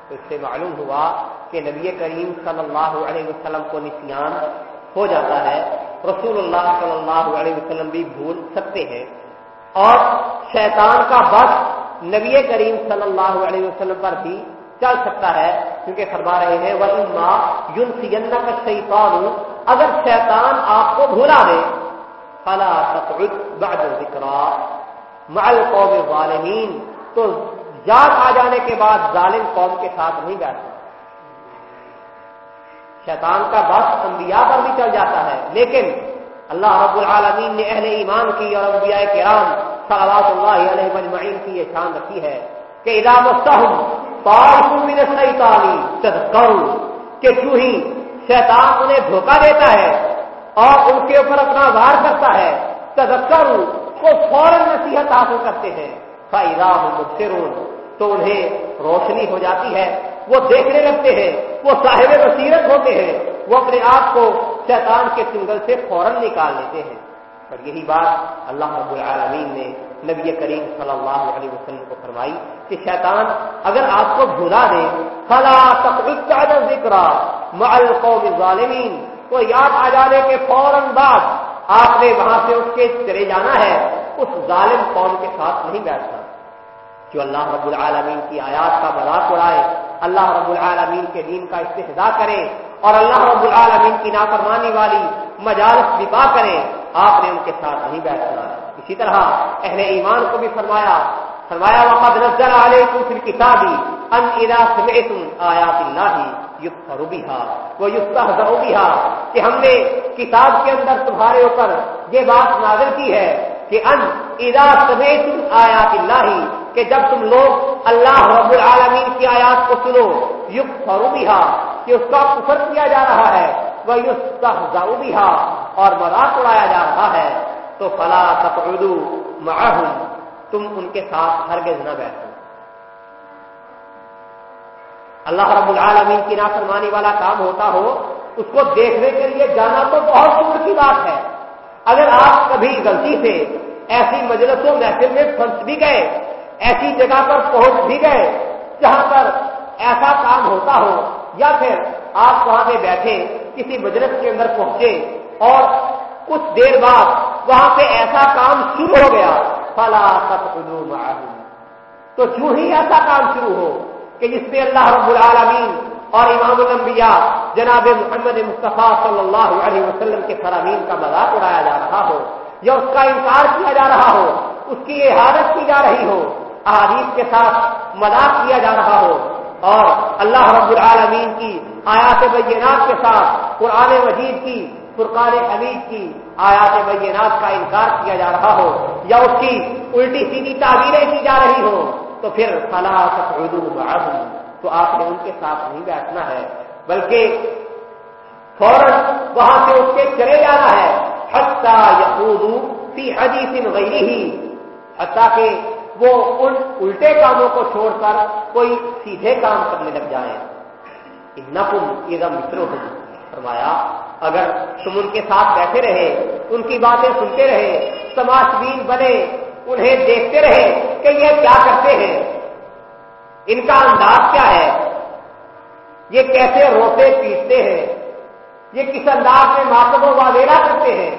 تو اس سے معلوم ہوا کہ نبی کریم صلی اللہ علیہ وسلم کو نسیان ہو جاتا ہے۔ رسول اللہ صلی اللہ علیہ وسلم بھی بھول سکتے ہیں۔ اور شیطان کا بس نبی کریم صلی اللہ علیہ وسلم پر بھی چل سکتا ہے۔ کیونکہ فرما رہے ہیں وہ اما یون سین کا شیطان اگر شیطان آپ کو بھولا دے، فلا بعد ذکر مع القوم ظالمین تو یاد آ جانے کے بعد ظالم قوم کے ساتھ نہیں بیٹھتا۔ شیطان کا بس انبیاء پر بھی چل جاتا ہے۔ لیکن اللہ رب العالمین نے اہل ایمان کی اور انبیاء کرام صلوات اللہ علیہ مجمعین کی یہ شان رکھی ہے کہ ادا مستحم من الشیطانی تذکروا، کہ کیوں ہی شیطان انہیں دھوکہ دیتا ہے اور ان کے اوپر اپنا وار کرتا ہے، تذکروا، وہ فوراً نصیحت حاصل کرتے ہیں۔ فائدہ مبصرون، تو انہیں روشنی ہو جاتی ہے۔ وہ دیکھنے لگتے ہیں، وہ صاحب بصیرت ہوتے ہیں، وہ اپنے آپ کو شیطان کے چنگل سے فوراً نکال لیتے ہیں۔ اور یہی بات اللہ رب العالمین نے نبی کریم صلی اللہ علیہ وسلم کو فرمائی کہ شیطان اگر آپ کو بھلا دے، فلا تقرب ذکر مل ظالمین تو یاد آ جانے کے فوراً بعد آپ نے وہاں سے اٹھ کے چلے جانا ہے، اس ظالم قوم کے ساتھ نہیں بیٹھنا۔ جو اللہ رب العالمین کی آیات کا مذاق اڑائے اللہ رب العالمین کے دین کا استحدا کرے اور اللہ رب العالمین کی نافرمانی والی مجالس دفاع کرے، آپ نے ان کے ساتھ نہیں بیٹھنا اسی طرح اہل ایمان کو بھی فرمایا فرمایا وقت نظر علیکم فی الکتابی ان اذا سمعتم آیات اللہ یکفر بها ویستهزأ بها کہ ہم نے کتاب کے اندر تمہارے اوپر یہ بات نازل کی ہے کہ ان اذا سمعتم آیات اللہ کہ جب تم لوگ اللہ رب العالمین کی آیات کو سنو یق فروبیہ کہ اس کا کفر کیا جا رہا ہے وہ یوسف اور مذاق اڑایا جا رہا ہے۔ تو فلا تقعدو معہم تم ان کے ساتھ ہرگز نہ بیٹھو۔ اللہ رب العالمین کی نافرمانی والا کام ہوتا ہو، اس کو دیکھنے کے لیے جانا تو بہت دور کی بات ہے۔ اگر آپ کبھی غلطی سے ایسی مجلسوں، محفل میں پھنس بھی گئے ایسی جگہ پر پہنچ بھی گئے جہاں پر ایسا کام ہوتا ہو، یا پھر آپ وہاں پہ بیٹھے، کسی مجلس کے اندر پہنچے اور کچھ دیر بعد وہاں پہ ایسا کام شروع ہو گیا، فلا تو جو ہی ایسا کام شروع ہو کہ جس میں اللہ رب العالمین اور امام الانبیاء جناب محمد مصطفیٰ صلی اللہ علیہ وسلم کے فرامین کا مذاق اڑایا جا رہا ہو یا اس کا انکار کیا جا رہا ہو، اس کی احادت کی جا رہی ہو احادیث کے ساتھ مذاق کیا جا رہا ہو اور اللہ رب العالمین کی آیات بینات کے ساتھ قرآن مجید کی، فرقان حمید کی آیات بینات کا انکار کیا جا رہا ہو یا اس کی الٹی سیدھی تعبیریں کی جا رہی ہو تو پھر فلاح معاہم تو آپ نے ان کے ساتھ نہیں بیٹھنا ہے، بلکہ فوراً وہاں سے اس کے چلے جانا ہے، حتیٰ یقود فی حدیث غیری ہی حتیٰ کہ وہ ان الٹے کاموں کو چھوڑ کر کوئی سیدھے کام کرنے لگ جائیں۔ نقم یہ متر ہو فرمایا، اگر تم ان کے ساتھ بیٹھے رہے، ان کی باتیں سنتے رہے سماج بنے، انہیں دیکھتے رہے کہ یہ کیا کرتے ہیں۔ ان کا انداز کیا ہے؟ یہ کیسے روتے پیٹتے ہیں؟ یہ کس انداز میں ماتم و واغیرہ کرتے ہیں؟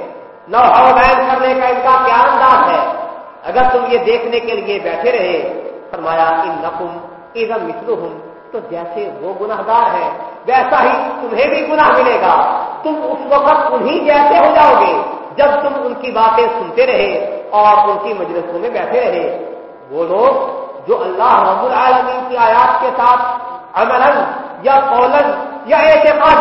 نو بین کرنے کا ان کا کیا انداز ہے؟ اگر تم یہ دیکھنے کے لیے بیٹھے رہے، فرمایا ان نقم ایزم ہوں تو جیسے وہ گناہ گار ہے ویسا ہی تمہیں بھی گناہ ملے گا۔ تم اس وقت انہی جیسے ہو جاؤ گے جب تم ان کی باتیں سنتے رہے اور ان کی مجلسوں میں بیٹھے رہے۔ وہ لوگ جو اللہ رب العالمین کی آیات کے ساتھ عمل یا قولن یا اعتقاد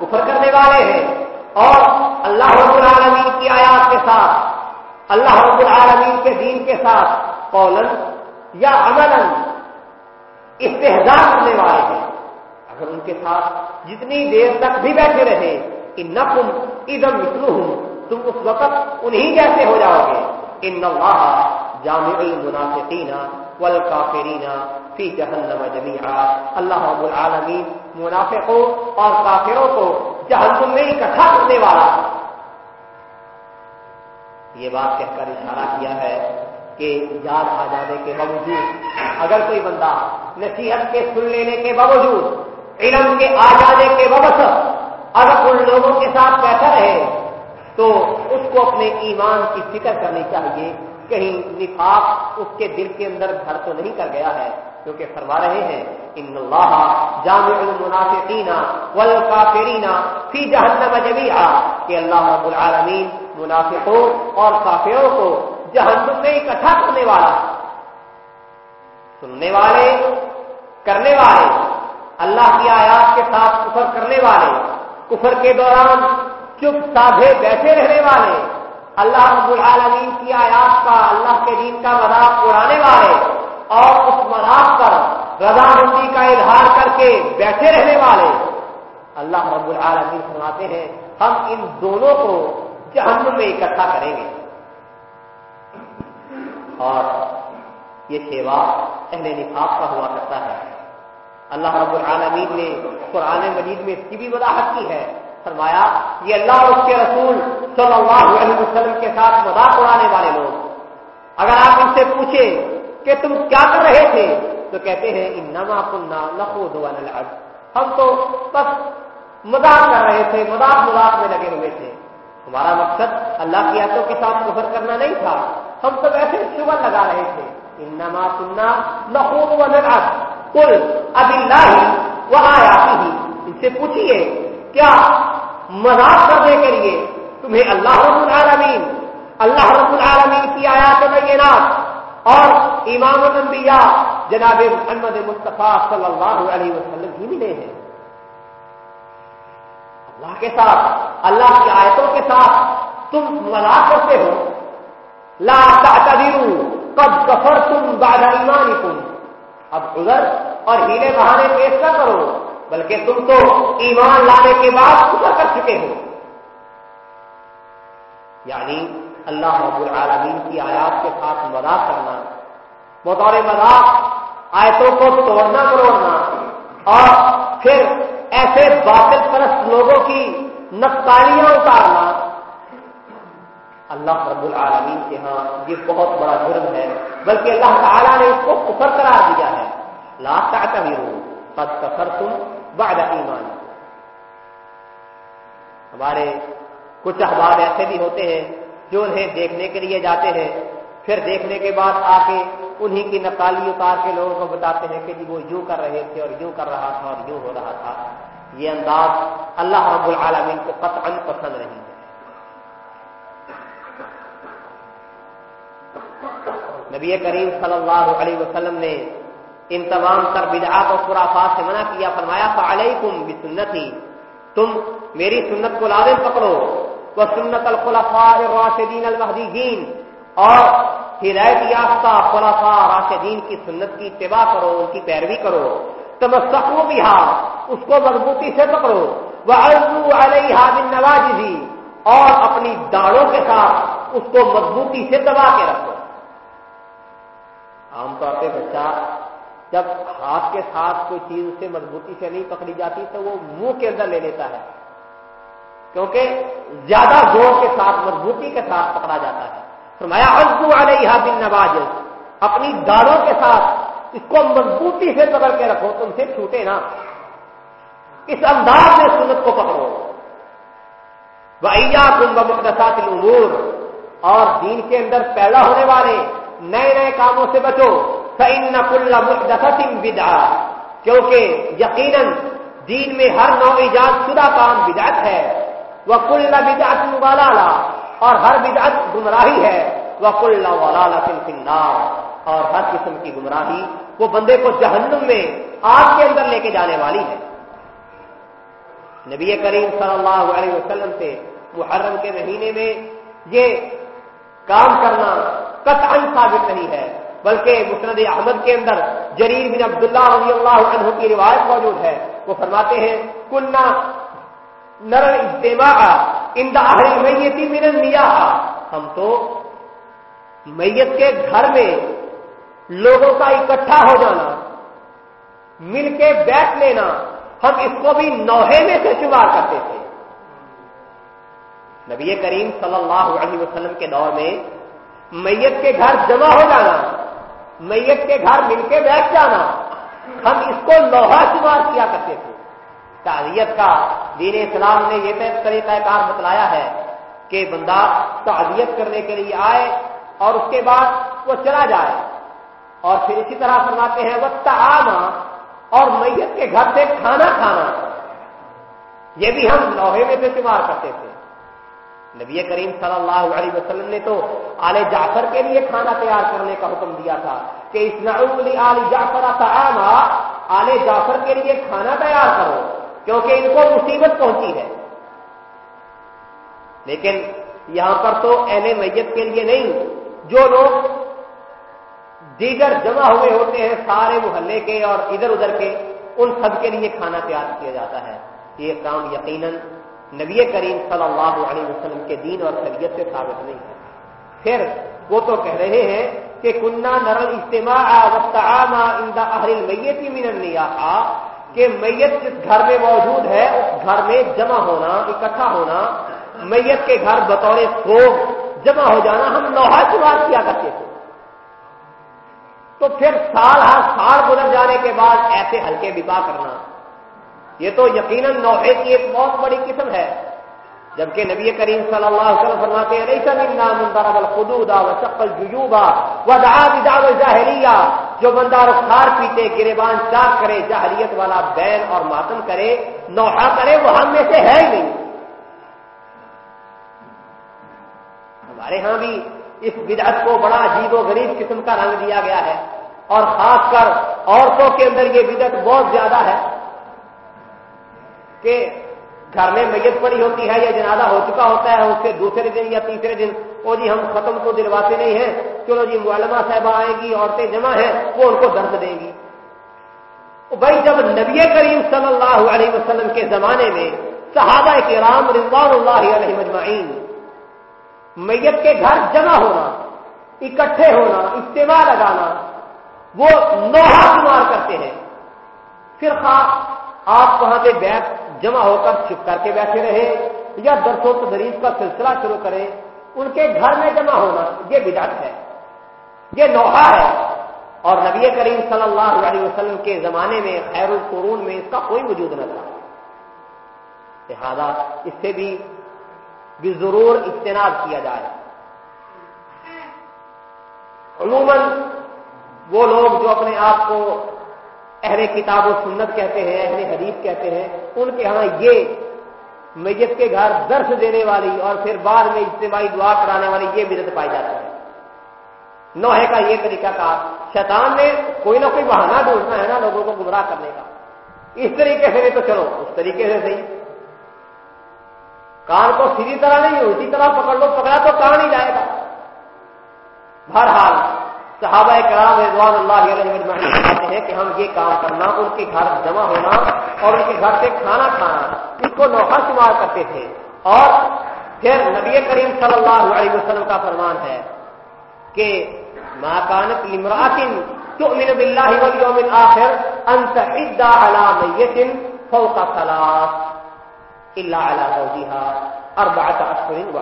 کفر کرنے والے ہیں اور اللہ رب العالمین کی آیات کے ساتھ اللہ رب العالمین کے دین کے ساتھ قولن یا عمل استحدار کرنے والے ہیں۔ اگر ان کے ساتھ جتنی دیر تک بھی بیٹھے رہے ان نقم ادم مسلو ہوں تم اس وقت انہی جیسے ہو جاؤ گے۔ ان اللہ جامع المنافقین والکافرین فی جہنم جمیعا۔ اللہ رب العالمین منافقوں اور کافروں کو جہنم میں اکٹھا کرنے والا یہ بات کہہ کر اشارہ کیا ہے کہ یاد آ جانے کے باوجود اگر کوئی بندہ نصیحت کے سن لینے کے باوجود علم کے آ جانے کے باوجود اگر ان لوگوں کے ساتھ بیٹھا رہے، تو اس کو اپنے ایمان کی فکر کرنی چاہیے۔ کہیں نفاق اس کے دل کے اندر گھر تو نہیں کر گیا ہے، کیونکہ فرما رہے ہیں ان اللہ جامع المنافقین والکافرین فی جہنم جميعا۔ کہ اللہ رب العالمین منافقوں اور کافروں کو جہنم میں اکٹھا کرنے والا، سننے والے، کرنے والے، اللہ کی آیات کے ساتھ کفر کرنے والے، کفر کے دوران چپ سادھے بیٹھے رہنے والے، اللہ رب العالمین کی آیات کا، اللہ کے دین کا مذاق اڑانے والے اور اس مذاق پر رضامندی کا اظہار کر کے بیٹھے رہنے والے اللہ رب العالمین فرماتے ہیں، ہم ان دونوں کو جہنم میں اکٹھا کریں گے۔ اور یہ سیوا اہل نفاق کا ہوا کرتا ہے۔ اللہ رب العالمین نے قرآن مجید میں اس کی بھی وضاحت کی ہے۔ فرمایا، یہ اللہ اور اس کے رسول صلی اللہ علیہ وسلم کے ساتھ مذاق اڑانے والے لوگ۔ اگر آپ ان سے پوچھیں کہ تم کیا کر رہے تھے؟ تو کہتے ہیں ان نما کنہ نقو ہم تو بس مذاق کر رہے تھے، مذاق مذاق میں لگے ہوئے تھے۔ ہمارا مقصد اللہ کی آتوں کے ساتھ کفر کرنا نہیں تھا۔ ہم تو ویسے شبر لگا رہے تھے۔ ان نما کنہ نقو کل اب اللہ وہ آیا ہی۔ ان سے پوچھیے کیا مذاق کرنے کے لیے تمہیں اللہ رب العالمین، اللہ رب العالمین کی آیات بینات اور امام الانبیاء جناب محمد مصطفیٰ صلی اللہ علیہ وسلم ہی ملے ہیں۔ اللہ کے ساتھ، اللہ کی آیتوں کے ساتھ تم مذاق کرتے ہو۔ لا تعتذروا، قد كفرتم بعد ایمانکم۔ اب ادھر اور ہیلے بہانے پیش نہ کرو، بلکہ تم تو ایمان لانے کے بعد خدا کر چکے ہو۔ یعنی اللہ رب العالمین کی آیات کے ساتھ مذاق کرنا، بطور مذاق آیتوں کو توڑنا مروڑنا اور پھر ایسے باطل پرست لوگوں کی نقطالیاں اتارنا۔ اللہ رب العالمین کے ہاں یہ بہت بڑا جرم ہے، بلکہ اللہ تعالیٰ نے اس کو کفر قرار دیا ہے۔ لاتا کبھی ہو قد کفر تم بعد ایمان ہمارے کچھ احباب ایسے بھی ہوتے ہیں جو انہیں دیکھنے کے لیے جاتے ہیں، پھر دیکھنے کے بعد آ کے انہی کی نقالی اتار کے لوگوں کو بتاتے ہیں کہ جی وہ یوں کر رہے تھے اور یوں کر رہا تھا اور یوں ہو رہا تھا۔ یہ انداز اللہ رب العالمین کو قطعا پسند نہیں ہے۔ نبی کریم صلی اللہ علیہ وسلم نے ان تمام تر بدعات اور خرافات سے منع کیا، فرمایا فعلیکم بسنتی تم میری سنت کو لازم پکڑو۔ وہ سنت الخلفاء الراشدین المہدیین، اور ہدایت یافتہ خلفاء راشدین کی سنت کی اتباع کرو، ان کی پیروی کرو۔ تم سخو اس کو مضبوطی سے پکڑو۔ وہ ارزو علیہ بن نواز اور اپنی داڑوں کے ساتھ اس کو مضبوطی سے دبا کے رکھو۔ عام طور پہ بچہ جب ہاتھ کے ساتھ کوئی چیز اسے مضبوطی سے نہیں پکڑی جاتی، تو وہ منہ کے اندر لے لیتا ہے۔ کیونکہ زیادہ زور کے ساتھ، مضبوطی کے ساتھ پکڑا جاتا ہے۔ فرمایا ازو علیہ بن نواز اپنی داڑوں کے ساتھ اس کو مضبوطی سے پکڑ کے رکھو، تم سے چھوٹے نا اس انداز میں سنت کو پکڑو۔ وہ تم بمقدسات الامور اور دین کے اندر پیدا ہونے والے نئے نئے کاموں سے بچو۔ فإن كل محدثة بدعة۔ کیونکہ یقیناً دین میں ہر نو ایجاد شدہ کام بدعت ہے۔ وہ کل بدعت والا اور ہر بدعت گمراہی ہے۔ وہ کل والا النار اور ہر قسم کی گمراہی وہ بندے کو جہنم میں آگ کے اندر لے کے جانے والی ہے۔ نبی کریم صلی اللہ علیہ وسلم سے محرم کے مہینے میں یہ کام کرنا قطعا ثابت نہیں ہے، بلکہ مسند احمد کے اندر جریر بن عبداللہ رضی اللہ عنہ کی روایت موجود ہے۔ وہ فرماتے ہیں کنہ نر اجتماع میتی من میا ہم تو میت کے گھر میں لوگوں کا اکٹھا ہو جانا، مل کے بیٹھ لینا، ہم اس کو بھی نوہے میں سے شمار کرتے تھے۔ نبی کریم صلی اللہ علیہ وسلم کے دور میں میت کے گھر جمع ہو جانا، میت کے گھر مل کے بیٹھ جانا، ہم اس کو لوہا شمار کیا کرتے تھے۔ تعزیت کا دین اسلام نے یہ طریقہ کار بتلایا ہے کہ بندہ تعزیت کرنے کے لیے آئے اور اس کے بعد وہ چلا جائے۔ اور پھر اسی طرح فرماتے ہیں وقت آنا اور میت کے گھر سے کھانا کھانا۔ یہ بھی ہم لوہے میں سے شمار کرتے تھے۔ نبی کریم صلی اللہ علیہ وسلم نے تو آل جعفر کے لیے کھانا تیار کرنے کا حکم دیا تھا کہ اس آل جعفر تعاما آل جعفر کے لیے کھانا تیار کرو۔ کیونکہ ان کو مصیبت پہنچی ہے۔ لیکن یہاں پر تو اہل میت کے لیے نہیں، جو لوگ دیگر جمع ہوئے ہوتے ہیں سارے محلے کے اور ادھر ادھر کے، ان سب کے لیے کھانا تیار کیا جاتا ہے۔ یہ کام یقیناً نبی کریم صلی اللہ علیہ وسلم کے دین اور شریعت سے ثابت نہیں ہے۔ پھر وہ تو کہہ رہے ہیں کہ کنہ نرم اجتماع میت مین کہ میت جس گھر میں موجود ہے، اس گھر میں جمع ہونا، اکٹھا ہونا، میت کے گھر بطور سوگ جمع ہو جانا ہم لوہا شمار کیا کرتے تھے۔ تو پھر سال ہر سال گزر جانے کے بعد ایسے ہلکے بپا کرنا۔ یہ تو یقیناً نوحے کی ایک بہت بڑی قسم ہے۔ جبکہ نبی کریم صلی اللہ علیہ وسلم فرماتے ہیں جو بندہ رخار پیتے، گریبان چاک کرے جاہریت والا بین اور ماتم کرے، نوحہ کرے، وہ ہم میں سے ہے ہی نہیں۔ ہمارے ہاں بھی اس بدعت کو بڑا عجیب و غریب قسم کا رنگ دیا گیا ہے۔ اور خاص کر عورتوں کے اندر یہ بدعت بہت زیادہ ہے کہ گھر میں میت پڑی ہوتی ہے یا جنازہ ہو چکا ہوتا ہے، اس کے دوسرے دن یا تیسرے دن وہ جی ہم ختم کو دلواتے نہیں ہیں، چلو جی معلمہ صاحبہ آئے گی، عورتیں جمع ہیں، وہ ان کو درد دیں گی۔ بھائی، جب نبی کریم صلی اللہ علیہ وسلم کے زمانے میں صحابہ کے رام رضوان اللہ علیہ مجمعین میت کے گھر جمع ہونا، اکٹھے ہونا اجتماع لگانا، وہ نوحہ شمار کرتے ہیں۔ پھر خاص آپ وہاں پہ بیٹھ جمع ہو کر چھپ کر کے بیٹھے رہے یا درس و تدریس کا سلسلہ شروع کرے، ان کے گھر میں جمع ہونا یہ بدعت ہے۔ یہ نوحہ ہے۔ اور نبی کریم صلی اللہ علیہ وسلم کے زمانے میں، خیر القرون میں اس کا کوئی وجود نہ تھا۔ لہذا اس سے بھی بھی ضرور اجتناب کیا جائے۔ عموماً وہ لوگ جو اپنے آپ کو اہل کتاب و سنت کہتے ہیں، اہل حدیث کہتے ہیں، ان کے ہاں یہ میت کے گھر درس دینے والی اور پھر بعد میں اجتماعی دعا کرانے والی یہ بدت پائی جاتی ہے۔ نوحے کا یہ طریقہ کار شیطان نے کوئی نہ کوئی بہانہ ڈھونڈنا ہے نا لوگوں کو گمراہ کرنے کا۔ اس طریقے سے نہیں تو چلو، اس طریقے سے صحیح۔ کان کو سیدھی طرح نہیں اسی طرح پکڑ لو، پکڑا تو کہاں نہیں جائے گا۔ بہرحال صحابہ کرام رضوان اللہ علیہ کہتے ہیں کہ ہم یہ کام کرنا، ان کے گھر جمع ہونا اور ان کے گھر سے کھانا کھانا اس کو نوحہ شمار کرتے تھے۔ اور پھر نبی کریم صلی اللہ علیہ وسلم کا فرمان ہے کہ ماں کانت امراطن تؤمن باللہ والیوم الاخر انت عدہ علی میت فوق ثلاث الا علی زوجها اربعۃ اشهر و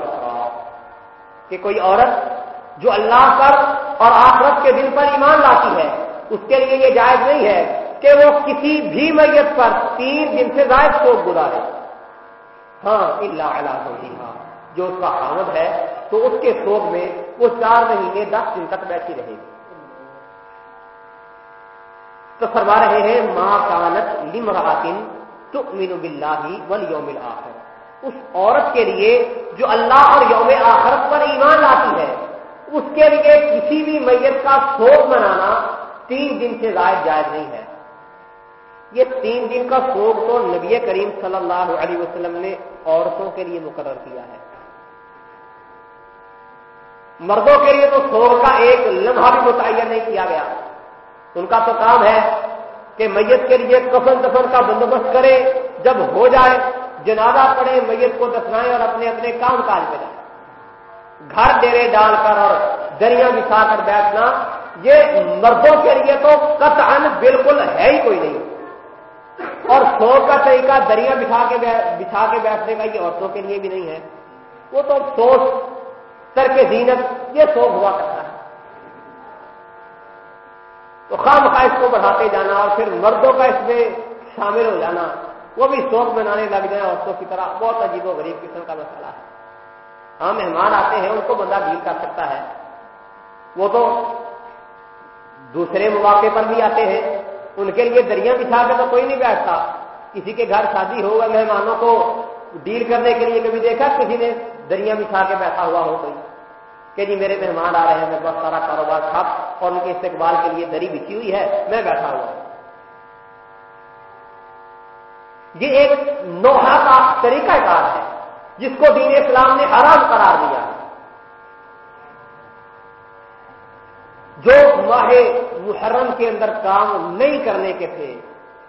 کہ کوئی عورت جو اللہ پر اور آخرت کے دل پر ایمان لاتی ہے، اس کے لیے یہ جائز نہیں ہے کہ وہ کسی بھی میت پر تین دن سے زائد سوگ گزارے۔ ہاں اللہ اللہ ہاں جو اس کا حامد ہے، تو اس کے سوگ میں وہ چار مہینے، دس دن تک بیٹھی رہے گی۔ تو فرما رہے ہیں ماں کانت لمراطن تو مین بلّہ ول یوم آخر اس عورت کے لیے جو اللہ اور یوم آخرت پر ایمان لاتی ہے اس کے لیے کسی بھی میت کا سوگ منانا تین دن سے زائد جائز نہیں ہے۔ یہ تین دن کا سوگ تو نبی کریم صلی اللہ علیہ وسلم نے عورتوں کے لیے مقرر کیا ہے۔ مردوں کے لیے تو سوگ کا ایک لمحہ بھی متعین نہیں کیا گیا۔ ان کا تو کام ہے کہ میت کے لیے کفن دفن کا بندوبست کرے، جب ہو جائے، جنازہ پڑے میت کو دفنائے اور اپنے اپنے کام کاج میں جائے گھر ڈیرے ڈال کر اور دریا بچھا کر بیٹھنا، یہ مردوں کے لیے تو قطعا بالکل ہے ہی کوئی نہیں۔ اور سو کا طریقہ دریا بچھا کے بچھا کے بیٹھنے کا یہ عورتوں کے لیے بھی نہیں ہے۔ وہ تو سوچ کر کے زینت، یہ سوکھ ہوا کرتا ہے۔ تو خام خواہ اس کو بڑھاتے جانا اور پھر مردوں کا اس میں شامل ہو جانا، وہ بھی شوق بنانے لگ جائیں عورتوں کی طرح۔ بہت عجیب و غریب قسم کا مسئلہ ہے۔ ہاں مہمان آتے ہیں، ان کو بندہ ڈیل کر سکتا ہے۔ وہ تو دوسرے مواقع پر بھی آتے ہیں۔ ان کے لیے دریا بچھا کے تو کوئی نہیں بیٹھتا۔ کسی کے گھر شادی ہوگا مہمانوں کو ڈیل کرنے کے لیے کبھی دیکھا کسی نے دریا بچھا کے بیٹھا ہوا ہو کوئی؟ کہ جی میرے مہمان آ رہے ہیں، میں بہت سارا کاروبار ٹھپ اور ان کے استقبال کے لیے دری بچھی ہوئی ہے، میں بیٹھا ہوا ہوں۔ یہ ایک نوحا کا طریقہ کار ہے۔ جس کو دین اسلام نے حرام قرار دیا جو ماہ محرم کے اندر کام نہیں کرنے کے تھے،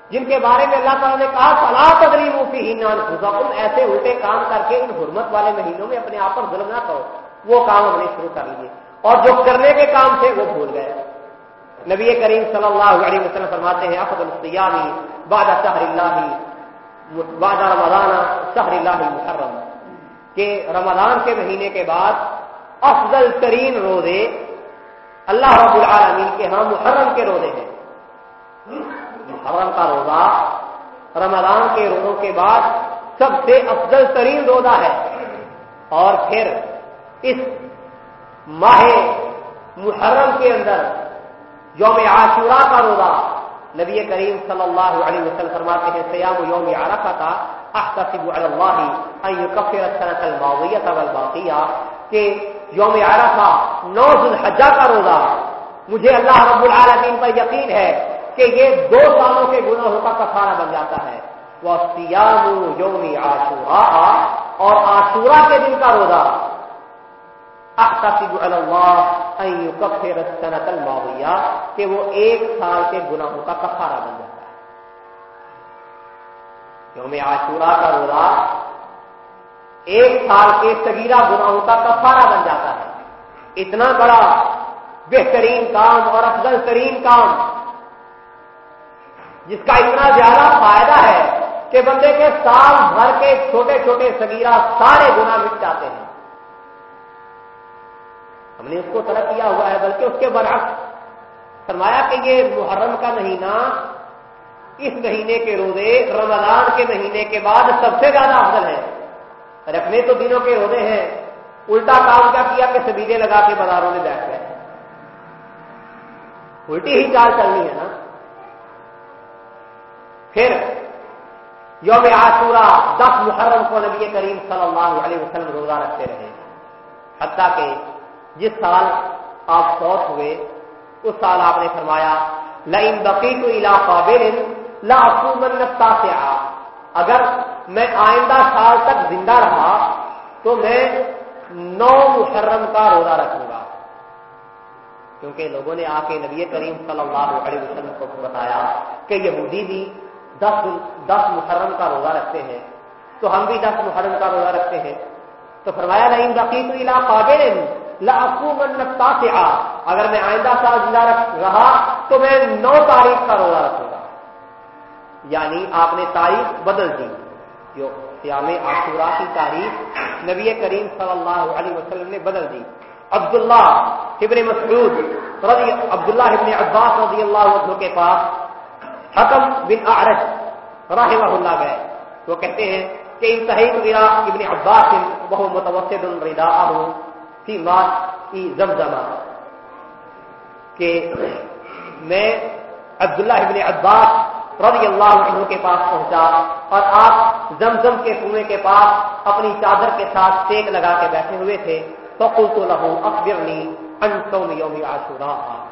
جن کے بارے میں اللہ تعالیٰ نے کہا، فلا تدری موفی ہی نان تم ایسے الٹے کام کر کے ان حرمت والے مہینوں میں اپنے آپ پر ظلم نہ کرو۔ وہ کام ہم نے شروع کر لیے۔ اور جو کرنے کے کام تھے، وہ بھول گئے۔ نبی کریم صلی اللہ علیہ وسلم فرماتے ہیں افضل السیامی بعد شہر اللہ بعد رمضان شہر اللہ محرم۔ کہ رمضان کے مہینے کے بعد افضل ترین روزے اللہ رب العالمین کے ہاں محرم کے روزے ہیں۔ محرم کا روزہ رمضان کے روزوں کے بعد سب سے افضل ترین روزہ ہے۔ اور پھر اس ماہ محرم کے اندر یوم عاشورہ کا روزہ نبی کریم صلی اللہ علیہ وسلم فرماتے ہیں سیام یوم عرفہ کا۔ احتسب علی اللہ ان یکفر السنۃ الماضیہ والباقیہ کہ یوم عرفہ نو ذوالحجہ کا روزہ۔ مجھے اللہ رب العالمین پر یقین ہے کہ یہ دو سالوں کے گناہوں کا کفارہ بن جاتا ہے۔ وہ سیام یوم اور عاشورہ کے دن کا روزہ۔ احتسب علی اللہ ان یکفر السنۃ الماضیہ کہ وہ ایک سال کے گناہوں کا کفارہ بن جاتا ہے یوم عاشورہ کا روزہ ایک سال کے سگیرہ گناہوں کا کفارہ بن جاتا ہے۔ اتنا بڑا بہترین کام اور افضل ترین کام جس کا اتنا زیادہ فائدہ ہے کہ بندے کے سال بھر کے چھوٹے چھوٹے سگیرہ سارے گنا مٹ جاتے ہیں۔ ہم نے اس کو طرح کیا ہوا ہے، بلکہ اس کے برعکس فرمایا کہ یہ محرم کا مہینہ اس مہینے کے روزے، رمضان کے مہینے کے بعد سب سے زیادہ افضل ہے رکھنے تو دنوں کے روزے ہیں۔ الٹا کام کیا کیا کہ سبیلے لگا کے بازاروں میں بیٹھ گئے۔ الٹی ہی چال چلنی ہے نا۔ پھر یوم عاشورہ، دس محرم کو نبی کریم صلی اللہ علیہ وسلم روزہ رکھتے رہے۔ حتیٰ کہ جس سال آپ فوت ہوئے، اس سال آپ نے فرمایا لائن بقی تو علاقہ لاستا سے اگر میں آئندہ سال تک زندہ رہا تو میں نو محرم کا روزہ رکھوں گا۔ کیونکہ لوگوں نے آ کے نبی کریم صلی اللہ علیہ وسلم کو بتایا کہ یہودی بھی دس دس محرم کا روزہ رکھتے ہیں۔ تو ہم بھی دس محرم کا روزہ رکھتے ہیں۔ تو فرمایا نہیں بقی تو علاقہ لاکو سے آ اگر میں آئندہ سال زندہ رہا تو میں نو تاریخ کا روزہ رکھوں گا۔ یعنی آپ نے تاریخ بدل دی۔ جو سیام آشورا کی تاریخ نبی کریم صلی اللہ علیہ وسلم نے بدل دی۔ عبداللہ ابن مسعود رضی عبداللہ ابن عباس رضی اللہ عنہ کے پاس حکم بن اعرج رحمہ اللہ گئے۔ وہ کہتے ہیں کہ انتہائی ابن عباس بہت متوسط الردا ہوں فی مات کی زمزمہ۔ کہ میں عبداللہ ابن عباس رضی اللہ عنہ کے پاس پہنچا اور آپ زمزم کے کنویں کے پاس اپنی چادر کے ساتھ سیک لگا کے بیٹھے ہوئے تھے۔ تو تو لہو اکبرنی انسوم یوم عاشورا۔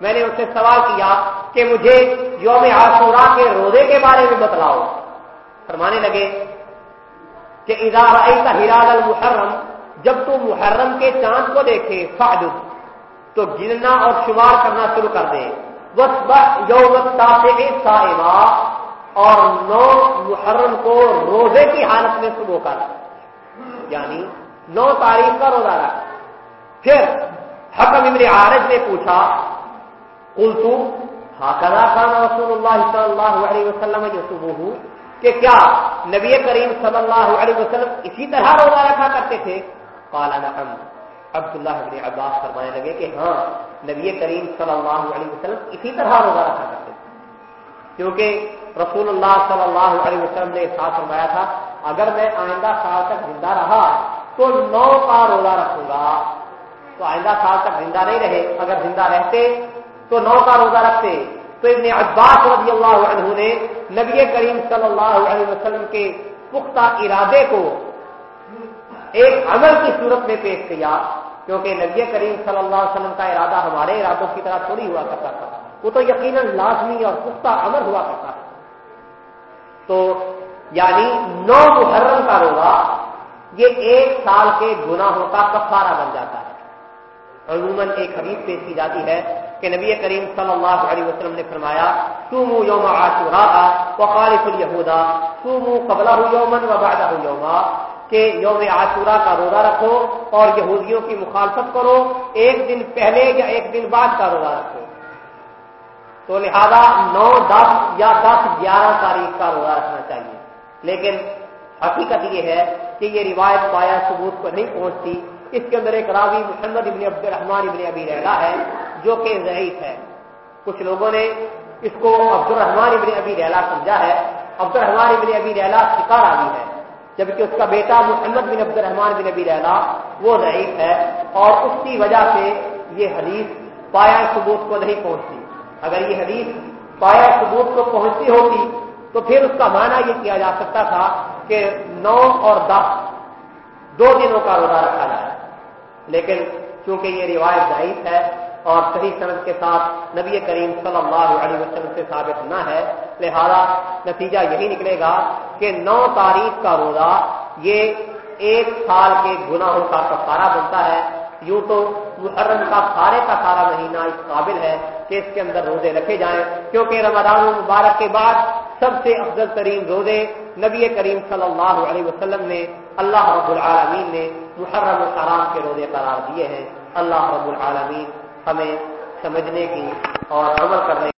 میں نے اس سے سوال کیا کہ مجھے یوم عاشورا کے روزے کے بارے میں بتلاؤ۔ فرمانے لگے کہ ادارہ کا ہرال المحرم، جب تو محرم کے چاند کو دیکھے فاجد تو گننا اور شمار کرنا شروع کر دے۔ اور نو محرم کو روزے کی حالت میں صبح کر یعنی نو تاریخ کا روزہ رکھ پھر حکم ابن عارض نے پوچھا کل تو ہاکرا خان رسول اللہ صلی اللہ علیہ وسلم جو کہ کیا نبی کریم صلی اللہ علیہ وسلم اسی طرح روزہ رکھا کرتے تھے؟ کالا نقم عبداللہ ابن عباس فرمانے لگے کہ ہاں نبی کریم صلی اللہ علیہ وسلم اسی طرح روزہ رکھا کرتے تھے۔ کیونکہ رسول اللہ صلی اللہ علیہ وسلم نے ساتھ فرمایا تھا، اگر میں آئندہ سال تک زندہ رہا تو نو کا روزہ رکھوں گا۔ تو آئندہ سال تک زندہ نہیں رہے، اگر زندہ رہتے تو نو کا روزہ رکھتے۔ تو ابن عباس رضی اللہ عنہ نے نبی کریم صلی اللہ علیہ وسلم کے پختہ ارادے کو ایک عمل کی صورت میں پیش کیا۔ کیونکہ نبی کریم صلی اللہ علیہ وسلم کا ارادہ ہمارے ارادوں کی طرح تھوڑی ہوا کرتا تھا۔ وہ تو یقیناً لازمی اور پختہ عمل ہوا کرتا تھا۔ تو یعنی نو محرم کا روزہ یہ ایک سال کے گناہوں کا کفارہ بن جاتا ہے۔ عموماً ایک حدیث پیش کی جاتی ہے کہ نبی کریم صلی اللہ علیہ وسلم نے فرمایا، سومو یوم آشورا وقالف الہدا سومو قبلہ یومن و یوما کہ یوم عاشورہ کا روزہ رکھو اور یہودیوں کی مخالفت کرو، ایک دن پہلے یا ایک دن بعد کا روزہ رکھو۔ تو لہذا نو، دس یا دس، گیارہ تاریخ کا روزہ رکھنا چاہیے۔ لیکن حقیقت یہ ہے کہ یہ روایت پایا ثبوت کو نہیں پہنچتی۔ اس کے اندر ایک راوی محمد ابن عبد الرحمان ابن ابی رحلا ہے جو کہ ضعیف ہے۔ کچھ لوگوں نے اس کو عبد الرحمان ابن ابی ریلا سمجھا ہے۔ عبد الرحمان ابن ابی ریلا شکار آدمی ہے۔ جبکہ اس کا بیٹا محمد بن عبد الرحمان بن ابی رحلا وہ ضعیف ہے اور اس کی وجہ سے یہ حدیث پایا ثبوت کو نہیں پہنچتی۔ اگر یہ حدیث پایا ثبوت کو پہنچتی ہوتی تو پھر اس کا معنی یہ کیا جا سکتا تھا کہ نو اور دس دو دنوں کا روزہ رکھا جائے۔ لیکن چونکہ یہ روایت ضعیف ہے اور صحیح صنعت کے ساتھ نبی کریم صلی اللہ علیہ وسلم سے ثابت نہ ہے۔ لہذا نتیجہ یہی نکلے گا کہ نو تاریخ کا روزہ یہ ایک سال کے گناہوں کا کفارہ بنتا ہے۔ یوں تو محرم کا سارے کا سارا مہینہ اس قابل ہے کہ اس کے اندر روزے رکھے جائیں۔ کیونکہ رمضان المبارک کے بعد سب سے افضل ترین روزے نبی کریم صلی اللہ علیہ وسلم نے، اللہ رب العالمین نے محرم الحرام کے روزے قرار دیے ہیں۔ اللہ رب العالمین ہمیں سمجھنے کی اور عمل کرنے